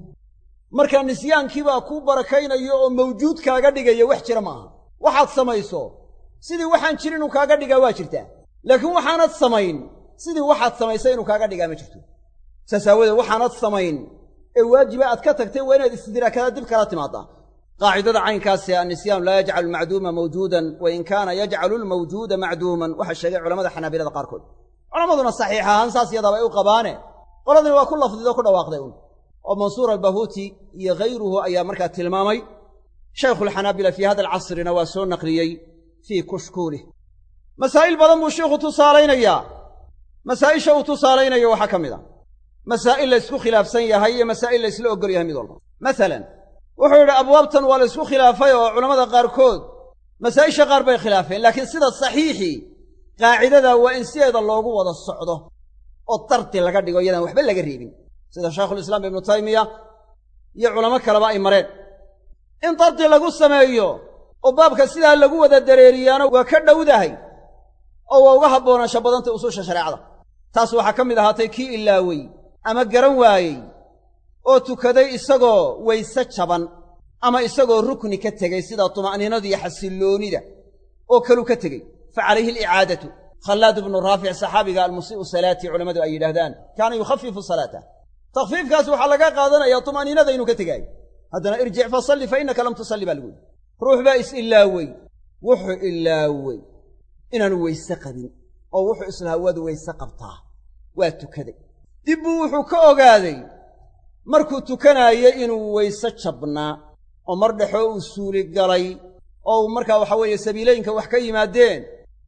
Marka nisyaankiibaa kuu barakaynayo oo mawjuud kaaga dhigaya wax jira ma aha. Waxaad samayso. Sidii waxaan jirin inuu kaaga dhigaa waa jirtaa. Laakiin waxaanad samayn sidii waxaad samaysay inuu kaaga dhigaa ma jirto. Saas aawadeed waxaanad samayn. Ee waajiba aad ka tagtay waa inaad istidraakada dib kala timaaddaa. Qaacidada caynkaasi annisyaanu laa yajcalu almacduuma mawjuudan wa in kaana yajcalu almawjuuda macduuman waxaa sheegay culamada xanaabilada qaarkood. Culammaduna saxiix ahaan saas yadaaba ay u qabaane. Qoladani waa ku lafdido ku dhawaaqday un oo mansuur albahuuti iyo hayruhu ayaa markaa tilmaamay. Shaykhuulxanaabila fii hada alcasrina waa soo naqliyey fii kushkuulih masaa'il badan buu sheikhu tusaalaynayaa masaa'isha uu tusaalaynayo waxaa ka mid a. Masaa'il la ysku khilaafsan yahay iyo masaa'il la ysla ogol yahay mid walba. Masalan wuxuu yidhi abwaabtan waa la ysku khilaafay oo culammada qaarkood masaa'isha qaar bay khilaafeen laakiin sida saxiixii qaacidadaa waa in sideeda loogu wada socdo oo dardi laga dhigo iyadaan waxba laga reebin. Sida shaykhulislaam ibnu taymiya iyo culamo kaleba ay mareen. In dardi lagu sameeyo oo baabka sidaa lagu wada dareeriyaano waa ka dhowdahay oo waa uga habboonaasho badantay usuusha shareecada taas waxaa ka mid ahaatay kii ilaawey ama garan waayey oo tukaday isagoo wayse jaban ama isagoo rukni ka tegey sida tuma'niinada iyo xasilloonida oo kalu ka tegey fa calayhi alicaadatu khallaad ibnu raafic saxaabiga almusii'u salaatii culammadu ay yidhaahdaan kaana yukhafifu salaatah takhfiifkaas waxaa laga qaadanayaa tuma'niinada inuu ka tegaayo haddana irjic fasalli fa innaka lam tusalli baa lagu yidhi. Ruux baa is ilaawey. Wuxuu ilaawey inaanu weyse qabin oo wuxuu islahaa waad weyse qabtaa waa tukaday. Dib buu wuxuu ka ogaaday markuu tukanaayey inuu weyse jabnaa oo mar dhexoo uu suuli galay oo markaa waxaa weeye sabiilooyinka wax ka yimaadeen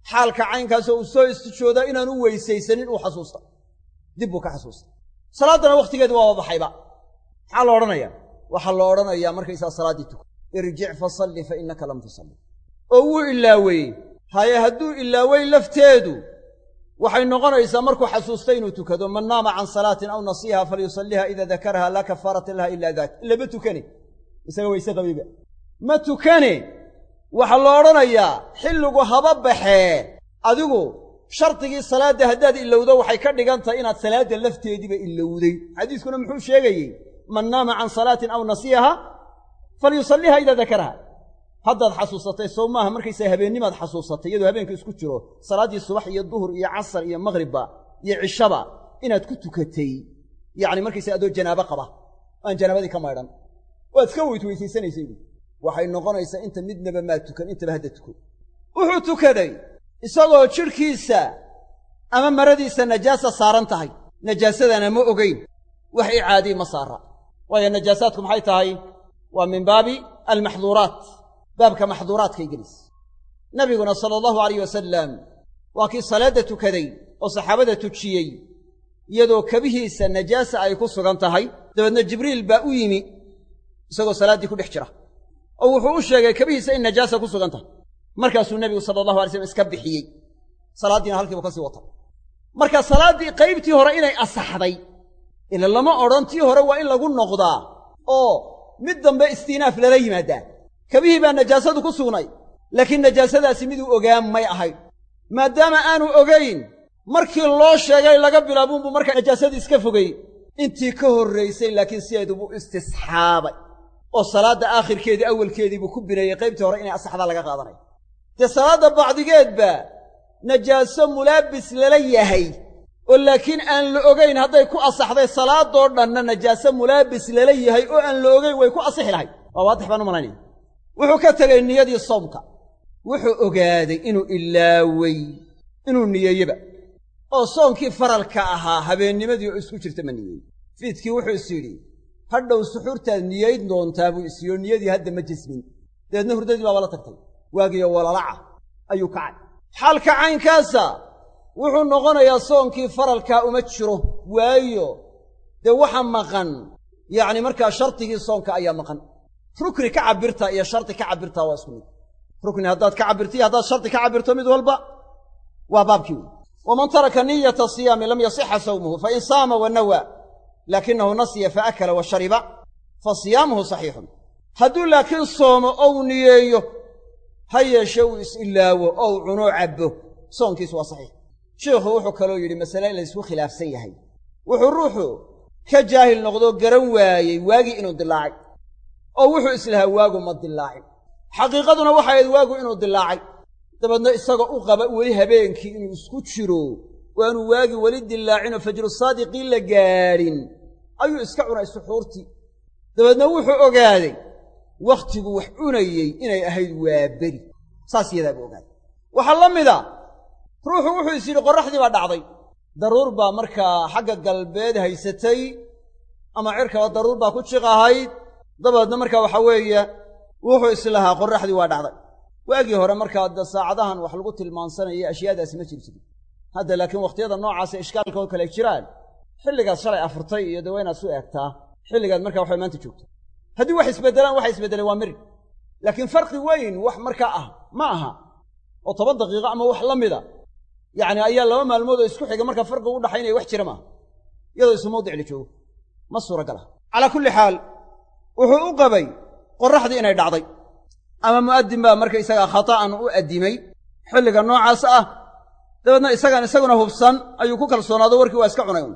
xaalka caynkaasoo uu soo istijoodaa inaanu weysaysanin uu xasuusta. Dib buu ka xasuusta salaaddana wakhtigeedi waaba baxayba maxaa la odhanayaa? Waxaa la odhanayaa markaysaa salaaddii tuka irjic fasalli fa innaka lam tusalli. Oo wuu ilaaweyey haye hadduu ilaawey lafteedu waxay noqonaysaa markuu xasuustay inuu tukado man naama can salaatin aw nasiiha falyusalliha ida dakaraha laa kafaarata laha ila daak lama tukane isaga wayse qabayba ma tukane waxaa la odhanayaa xilligu haba baxee adigu shardigii salaadda haddaad ilowdo waxay ka dhigan tahay inaad salaadda lafteediiba ilowday xadiiskuna muxuu sheegayey man naama can salaatin aw nasiiha falyusalliha idaa dakaraha haddaad xasuusatay sow maaha markaysaa habeennimaad xasuusatay iyadoo habeenka isku jiro salaaddii subax iyo duhur iyo casar iyo maqhribba iyo cishaba inaad ku tukatay. Yacni markaysaa adoo janaabo qaba. Aan janaabadii ka maydhan. Waad iska weyd weysaysanaysay buui waxay noqonaysaa inta midnaba maa tukan intaba hadda tuko. Wuxuu tukaday isagoo jidhkiisa ama maradiisa najaasa saaran tahay. Najaasadana ma ogeyn. Wax icaadii ma saara. Waayo najaasaadku maxay tahay? Waa min baabi almaxduuraat baabka maxduuraadkay gelis. Nabiguna sala allahu alayh wasalam waa kii salaadda tukaday oo saxaabada tujiyey iyadoo kabihiisa najaasa ay ku sugan tahay. Dabeedna jibriil baa u yimi isagoo salaaddii ku dhex jira. Oo wuxuu u sheegay kabihiisa in najaasa ku sugan tahay. Markaasuu nebigu sala allahu alay slam iska bixiyey. Salaaddiina halkiibu ka sii wata marka salaaddii qaybtii hore inay asaxday ila lama odhan tii hore waa in lagu noqdaa oo mid dambe istiinaaf lala yimaaddaa kabihii baa najaasadu ku sugnay laakiin najaasadaasi miduu ogaan may ahayn. Maadaama aanu ogayn markii loo sheegay laga bilaabuunbuu markaa najaasadii iska fogey intii ka horraysay laakiin sideedubuu istisxaabay oo salaadda aakhirkeedii awalkeedii buu ku bineeyey qaybtii hore inay asaxdaa laga qaadanaya dee salaadda bacdigeedba najaaso mulaabis lala yahay oo laakiin aan la ogayn hadday ku asaxday salaadoo dhanna najaaso mulaabis lala yahay oo aan la ogayn way ku asixi lahay waa waadix baan u malaynaya wuxuu ka tegey niyadii soomka wuxuu ogaaday inuu ilaawey inuu niyeeyeba oo soonkii faralka ahaa habeennimadii oo isku jirta ma niyeey fiidkii wuxuu is yidhi hadhow suxuurtaad niyayd doontaa buu isiyo niyadii hadda ma jismin. Dabeedna hurdadii baaba la tagtay. Waagiyo walalaca ayuu kacay. Xaalka caynkaasa wuxuu noqonayaa soonkii faralkaa uma jiro. Waayo dee waxa maqan? Yacni markaa shardigii soonka ayaa maqan rukni ka cabirtaa iyo shardi ka cabirtaa waa isku mid. Rukni haddaad ka cabirto iyo haddaad shardi ka cabirto mid walba waa baabkii wey waman taraka niyata siyaami lam yasixa sawmuhu fain saama wa nawaa laakinahu nasiya faakala wa shariba fa siyaamuhu saxiixun. Hadduu laakiin soomo ou niyeeyo ha yeeshe uu is-ilaawo ou cunoo cabbo soonkiisu waa saxiix. Sheikhu wuxuu kaloo yidhi masale in laysku khilaafsan yahay. Wuxuu ruuxu ka jaahil noqdoo garan waayey waagii inuu dilaacay oo wuxuu islahaa waagu ma dilaacin xaqiiqaduna waxay ahayd waagu inuu dilaacay dabeedna isagoo u qaba weli habeenkii inuu isku jiro waanu waagii weli dilaacinoo fajru saadiqii la gaadhin ayuu iska cunay suxuurtii dabeedna wuxuu ogaaday wakhtigu wax cunayey inay ahayd waa beri. Saas yadaa buu ogaaday. Waxaa la mida ruuxu wuxuu is yidhi qorraxdii baa dhacday. Daruur baa markaa xagga galbeed haysatay ama cirkaba daruur baa ku jiq ahayd dabeedna markaa waxaa weeye wuxuu islahaa qorraxdii waa dhacday. Waagii hore markaa de saacadahan wax lagu tilmaansanaya ashyaadaasi ma jiri jirin. Hadda laakiin wakhtiyada noocaasa ishkaalka oo kale jiraan xilligaad shalay afurtay iyo dee waa inaad su eegtaa xilligaad markaa waxay maanta joogta haddii wax isbeddelaan waxa isbeddeleen waa mirig laakiin farqi weyn wax markaa ah ma aha. Oo toban daqiiqo ama wax la mida yacni ayaa laba maalmood oo isku xiga marka farqigu u dhaxaynaya wax jira maaha. Iyadoo isu mawdic la joogo ma suuragala calaa kulli xaal wuxuu u qabay qorraxdii inay dhacday. Ama mu'addin baa markaysagaa khata'an u addimay. Xilliga noocaas ah dabeedna isagaan isaguna hubsan ayuu ku kalsoonaado warkii waa iska cunay un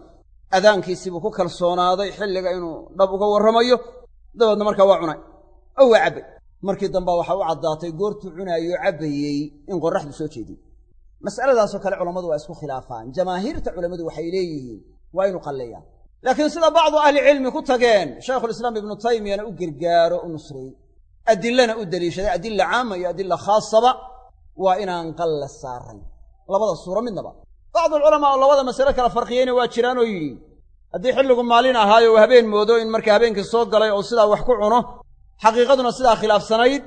adaankiisiibuu ku kalsoonaaday xilliga inuu dhab uga warramayo dabeedna markaa waa cunay. Oo waa cabbay. Markii damba waxaa u caddaatay goortuu cunaayoo cabbayey in qorraxdu soo jeediyey mas'aladaasoo kale culammadu waa isku khilaafaan. Jamaahiirta culammadu waxay leeyihiin waa inu qalleeyaan laakiin sida bacdu ahlicilmi ku tageen shaykhulislaam ibnu taymiyana u gargaaro u nusreeyey adilana u deliishaday adilla caama iyo adilla khaasaba waa inaan qalla saarayn labada suuro midnaba bacduulculamaa oo labada masale kala farqiyeyna waa jiraan oo yidhi haddii xilligu maalin ahaayo uu habeen moodo in markaa habeenkii soo galay oo sidaa wax ku cuno xaqiiqaduna sidaa khilaafsanayd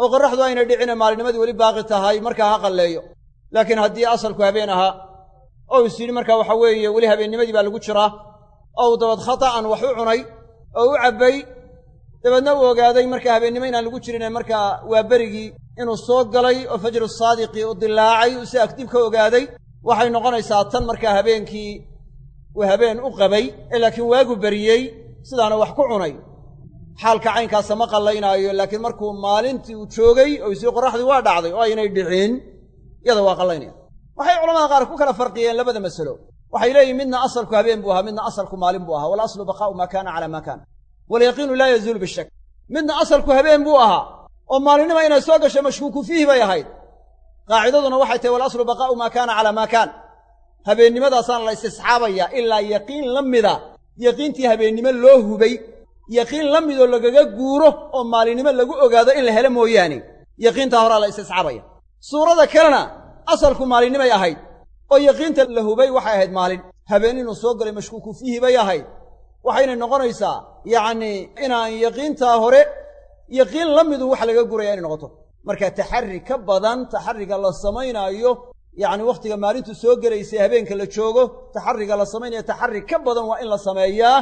oo qorraxdu aynay dhicine maalinnimadii weli baaqi tahay markaa ha qalleeyo. Laakiin haddii asalku habeen ahaa oo is yidhi markaa waxa weeye weli habeennimadii baa lagu jiraa oo uu dabad khata'an wax u cunay oo u cabbay dabeedna uu ogaaday markaa habeennimo inaan lagu jirine markaa waa berigii inuu soo galay oo fajru saadiqii u dilaacay uu si agdib ka ogaaday waxay noqonaysaa tan markaa habeenkii uu habeen u qabay ee laakiin waagu beriyey sidaana wax ku cunay. Xaalka caynkaasa ma qallaynaayo laakiin markuu maalintii uu joogay oo isii qorraxdii waa dhacday oo aynay dhicin yada waa qallaynaya waxay culamada qaar ku kala farqiyeen labada masalo waxay leeyihiin midna asalku habeen buu ahaa midna asalku maalin buu ahaa. Walaslu baqaa'u maa kaana calaa maa kaana. Walyaqiinu laa yazuulu bishak. Midna asalku habeen buu ahaa oo maalinima inay soo gasho mashkuuku fiihi bay ahayd. Qaacidaduna waxay tahay walaslu baqaa'u maa kaana calaa maa kaan habeennimadaasaan la istisxaabayaa ilaa yaqiin la mida. Yaqiintii habeennimo loo hubay yaqiin la midoo lagaga guuro oo maalinimo lagu ogaado in la helo mooyaane. Yaqiintaa horaa la istisxaabaya suurada kalena asalku maalinimay ahayd oo yaqiinta la hubay waxay ahayd maalin. Habeen inuu soo galay mashkuuku fiihi bay ahayd. Waxaynay noqonaysaa yacnii inaan yaqiintaa hore yaqiin la midu wax laga guraya inay noqoto. Marka taxarri ka badan taxarriga la samaynaayo yacni wakhtiga maalintu soo gelaysay habeenka la joogo taxarriga la samaynayo taxarri ka badan waa in la sameeyaa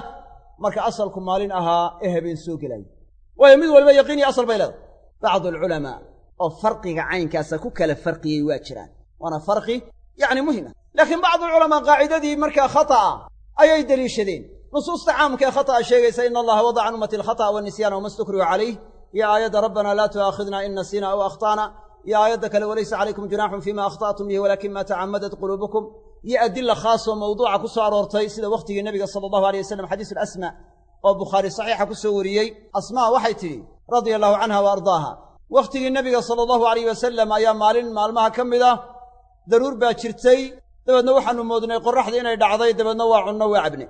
marka asalku maalin ahaa ee habeen soo gelaayo waayo mid walba yaqiin iyo asal bay leedahay. Bacdu alculamaa oo farqiga caynkaasa ku kala farqiyey waa jiraan. Waana farqi yacni muhiim ah laakiin bacduulculamaa qaacidadii markaa khata'a ayay deliishadeen. Nusuusta caamka ee khata'a sheegaysa ina allaha wadaca can ummati alkhata'a wanisyaana wama stukrihu calayh. Iyo aayadda rabbana laa tu'aakhidna in nasiina aw akhta'na. Iyo aayadda kale walaysa calaykum junaaxun fima akhta'tum bihi walakin ma tacammadat quluubukum iyo adila khaasoo mawduuca ku soo aroortay sida wakhtigii nebiga sala allahu aleyh wasalam xadiisu alasma oo bukhaari saxiixa ku soo wariyey. Asmaa waxay tidhi radia allahu canha wa ardaaha wakhtigii nebiga sala allahu alayh wasalam ayaa maalin maalmaha ka daruur baa jirtay. Dabeedna waxaannu moodnay qorraxdii inay dhacday dabeedna waa cunno waa cabne.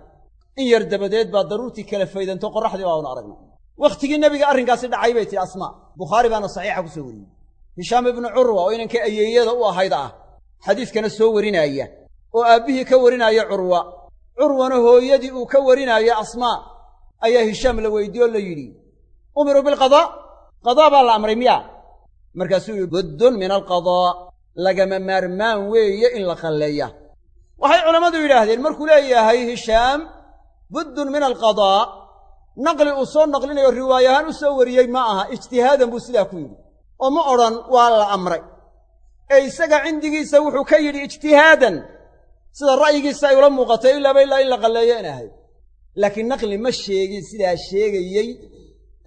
In yar dabadeed baa daruurtii kala faydanto qorraxdii baanu aragnay wakhtigii nebiga arrinkaasi dhacay bay tihi asmaa bukhaari baana saxiixa ku soo wariyey. Hishaam ibnu curwa oo inankii ayeeyada u ahayd ah xadiiskana soo warinaaya oo aabbihii ka warinaaya curwa. Curwana hooyadii uu ka warinaayo asmaa ayaa hishaam la weydiye oo la yidhi umiruu bilqadaa qadaa. Baa la amray miya markaasuu yihi buddun min alqadaa lagama maarmaan weeye in la qalleeya waxay culammadu yidhaahdeen markuu leeyahay hishaam buddun min alqadaa naqli uu soo naqlinayo riwaaye ahaan u soo wariyey ma aha ijtihaadan buu sidaa ku yidhi. Oo ma odhan waa la amray. Ee isaga cindigiisa wuxuu ka yidhi ijtihaadan sida ra'yigiisa ay ula muuqatay ilaaba ilaa in la qalleeyo in ahayd. Laakiin naqli ma sheegin sidaa sheegayey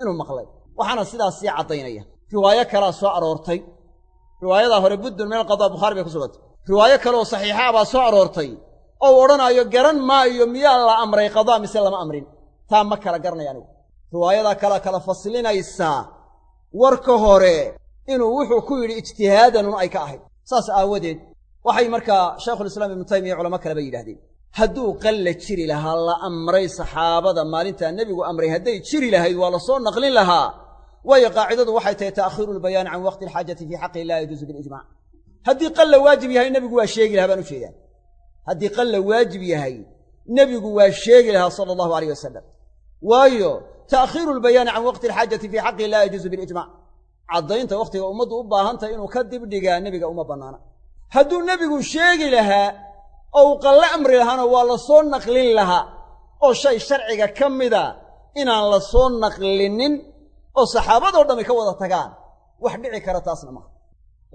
inuu maqlay. Waxaana sidaas sii caddaynaya. Riwaayo kalaa soo aroortay riwaayadaa hore buddun min alqadaa bukhaari bay ku sugantay. Riwaayo kaleoo saxiixaa baa soo aroortay oo odhanaayo garan maayo miyaa la amray qadaa mise lama amrin? Taa ma kala garanaya anigu. Riwaayadaa kala kala faslinaysaa warka hore inuu wuxuu ku yidhi ijtihaadanun ay ka ahayd. Saas aawadeed waxay markaa shaykhulislaam ibnu taymiya culamo kaleba yidhahdeen hadduu qalla jiri lahaa la amray saxaabada maalintaa nebigu amray hadday jiri lahayd waa la soo naqlin lahaa waayo qaacidadu waxay tahay ta'khiiru lbayaani can waqti alxaajati fii xaqi laa yajuusu bilijmac haddii qalla waajib yahay nebigu waa sheegi lahaa baan u jeedaa. Haddii qalla waajib yahay nebigu waa sheegi lahaa sala allahu alayh wasalam waayo ta'khiiru lbayaani can waqti alxaajati fii xaqi laa yajuusu bilijmac caddaynta wakhtiga ummaddu u baahantahay inuu ka dibdhigaa nebiga uma bannaana. Hadduu nebigu sheegi lahaa oo uu qalle amri lahaana waa la soo naqlin lahaa oo shay sharciga ka mida inaan la soo naqlinin oo saxaabadoo dhammi ka wada tagaan wax dhici kara taasna maaha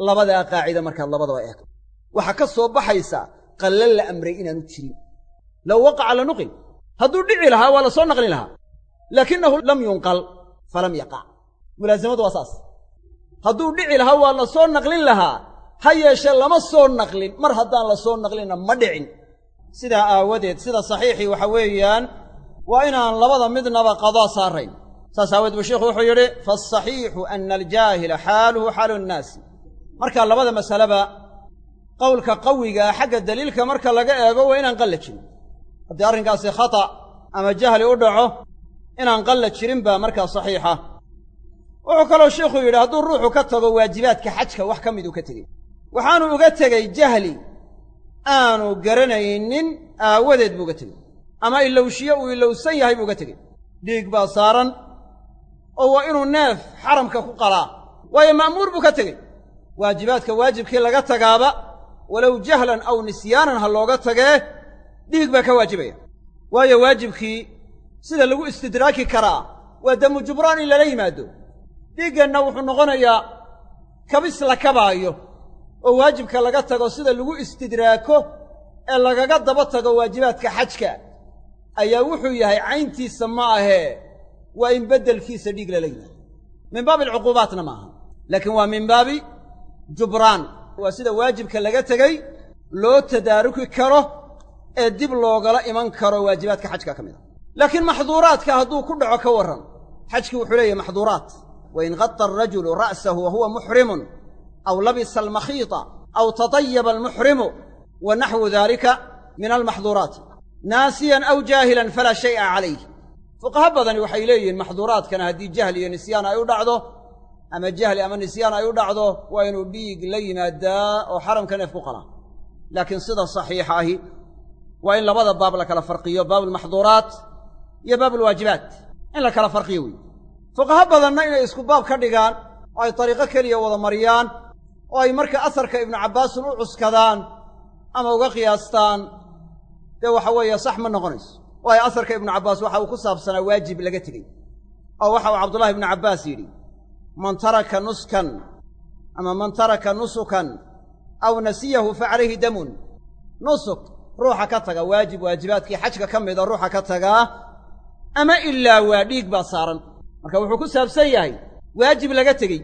labadaa qaacida markaad labadaba eegto. Waxaa ka soo baxaysa qalle la amray inaanu jirin. Low waqaca la nuqil hadduu dhici lahaa waa la soo naqlin lahaa. Laakinahu lam yunqal falam yaqac mulaasamadu waa saas. Hadduu dhici lahaa waa la soo naqlin lahaa ha yeeshee lama soo naqlin. Mar haddaan la soo naqlinna ma dhicin. Sidaa aawadeed sida saxiixii waxa weeyaan waa inaan labada midnaba qadaa saarayn saas aawadeed buu sheikhu wuxuu yidhi faasaxiixu ana aljaahila xaaluhu xaalu nnaasi marka labada masaleba qowlka qawigaa xagga daliilka marka laga eego waa inaan qalla jirin. Haddii arrinkaasi khata ama jahli u dhaco inaan qalla jirin baa markaa saxiixa. Wuxuu kaloo sheikhu yidhi hadduu ruuxu ka tago waajibaadka xajka wax ka miduu ka tegey. Waxaanu uga tegey jahli aanu garanaynin aawadeed buu uga tegey. Ama ilowshiye uu ilowsan yahay buu uga tegey. Dhiig baa saaran oo waa inuu neef xaramka ku qalaa. Waayo ma'muur buu ka tegey. Waajibaadka waajibkii laga tagaaba walow jahlan aw nisyaanan ha looga tagee dhiig baa ka waajibaya. Waayo waajibkii sida lagu istidraaki karaa waa damu jubraan in lala yimaado. Dhiiggeenna wuxuu noqonayaa kabis la kabaayo oo waajibka laga tago sida lagu istidraako ee lagaga daba tago waajibaadka xajka ayaa wuxuu yahay cayntiisa ma ahee waa in beddelkiisa dhiig lala yimaado min baabi alcuquubaatna maaha laakiin waa min baabi jubraan. Waa sida waajibka laga tegey loo tadaaruki karo ee dib loogala iman karo waajibaadka xajka ka mid a laakiin maxduuraadka hadduu ku dhaco ka warran xajkii wuxuu leeyahay maxduuraat. Wain qata arajulu ra'sahu wa huwa muxrimun aw labisa almakhiita aw tatayaba almuxrimu wa naxwu daalika min almaxduuraati naasiyan aw jaahilan falaa shay'a calayh fuqaha badani waxay leeyihiin maxduuraadkana haddii jahli iyo nisyaan ay u dhacdo ama jahli ama nisyaan ay u dhacdo waa inuu dhiig la yimaadaa oo xaramka neef ku qalaa laakiin sida saxiixa ahi waa in labada baab la kala farqiyo baab almaxduuraat iyo baab alwaajibaat in la kala farqiyo wey fuqaha badanna inay isku baab ka dhigaan oo ay dariiqo keliya wada mariyaan oo ay marka asarka ibnu cabbaasin u cuskadaan ama uga qiyaastaan dee waxa weeye sax ma noqonayso waayo asarka ibnu cabbaas waxa uu ku saabsanaa waajib laga tegey oo waxa uu cabdullahi ibnu cabbaas yidhi man taraka nuskan ama man taraka nusukan aw nasiyahu fa calayhi damun. Nusuk ruuxa ka taga waajib waajibaadkii xajka ka mida ruuxa ka tagaa ama ilaa waa dhiig baa saaran. Marka wuxuu ku saabsan yahay waajib laga tegey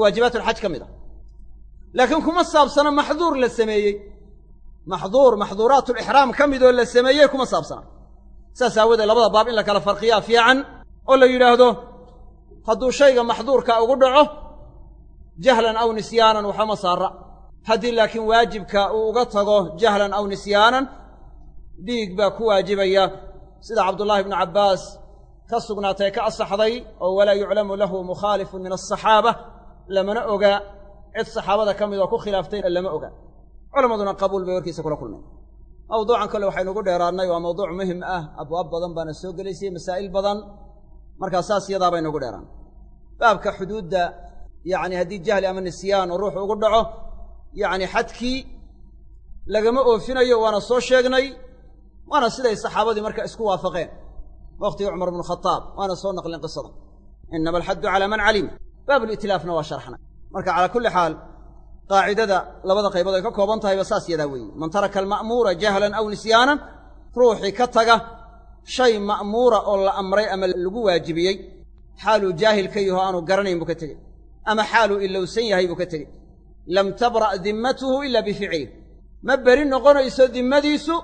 waajibaatulxaj ka mid a laakiin kuma saabsana maxduur la sameeyey. Maxduur maxduuraatulixraam ka midoo la sameeyey kuma saabsana saas aawoodee labada baab in la kala farqiyaa fiican oo la yidhaahdo hadduu shayga maxduurka ugu dhaco jahlan aw nisyaanan waxama saara haddii laakiin waajibka uu uga tago jahlan aw nisyaanan dhiig baa ku waajibaya. Sida cabdullaahi ibnu cabbaas ka sugnaatay ka asaxday oo walaa yuclamu lahu mukhaalifun min asaxaaba lamana oga. Cid saxaabada ka mid oo ku khilaaftay lama oga. Culammaduna qabuul bay warkiisa kula kulmeen mawduucan kole waxaynugu dheeraannay waa mawduuc muhiim ah abwaab badan baana soo gelaysay masaa'il badan. Markaa saas yadaa baynugu dheeraan. Baabka xuduudda yacni haddii jahli ama nisyaan oo ruuxu ugu dhaco yacni xadkii lagama oofinayo waana soo sheegnay waana siday saxaabadii marka isku waafaqeen. Wakhtigii cumar bnu khadaab waana soo naqlin qisada. Inama alxaddu calaa man calim baabulitlaafna waa sharxnay marka calaa kulli xaal qaacidada labada qaybood ay ka kooban tahayba saas yadaa weeye. Man taraka alma'muura jahlan aw nisyaanan ruuxii ka taga shay ma'muura oo la amray ama lagu waajibiyey xaaluu jaahil ka yaho aanu garanayn buu ka tegey ama xaaluu ilowsan yahay buu ka tegey. Lam tabra' dimmatuhu ila bificlih ma beri noqonayso dimmadiisu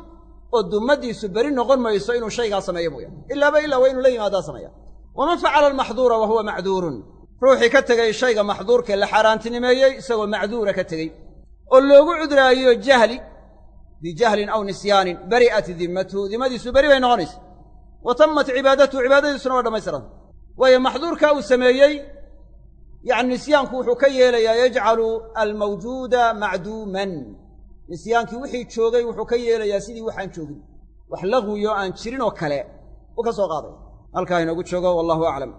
oo dummaddiisu beri noqon mayso inuu shaygaa sameeyo mooya ilaaba ilaa waa inuu la yimaadaa sameeya. Waman facala almaxduura wa huwa macduurun ruuxii ka tegey shayga maxduurkae la xaaraantinimeeyey isagoo macduura ka tegey. Oo loogu cudraayo jahli bijahlin aw nisyaanin bari'at dimmatuhu dimmadiisu beri bay noqonaysa. Wa tammat cibaadatuhu cibaadadiisuna waa dhammaystiranta waayo maxduurkaa uu sameeyey yacni nisyaanku wuxuu ka yeelayaa yajcalu almawjuuda macduuman. Nisyaankii wixii joogay wuxuu ka yeelayaa sidii waxaan joogin. Wax laguyo aan jirin oo kale uu ka soo qaaday. Halkaa inoogu joogo wallahu aclam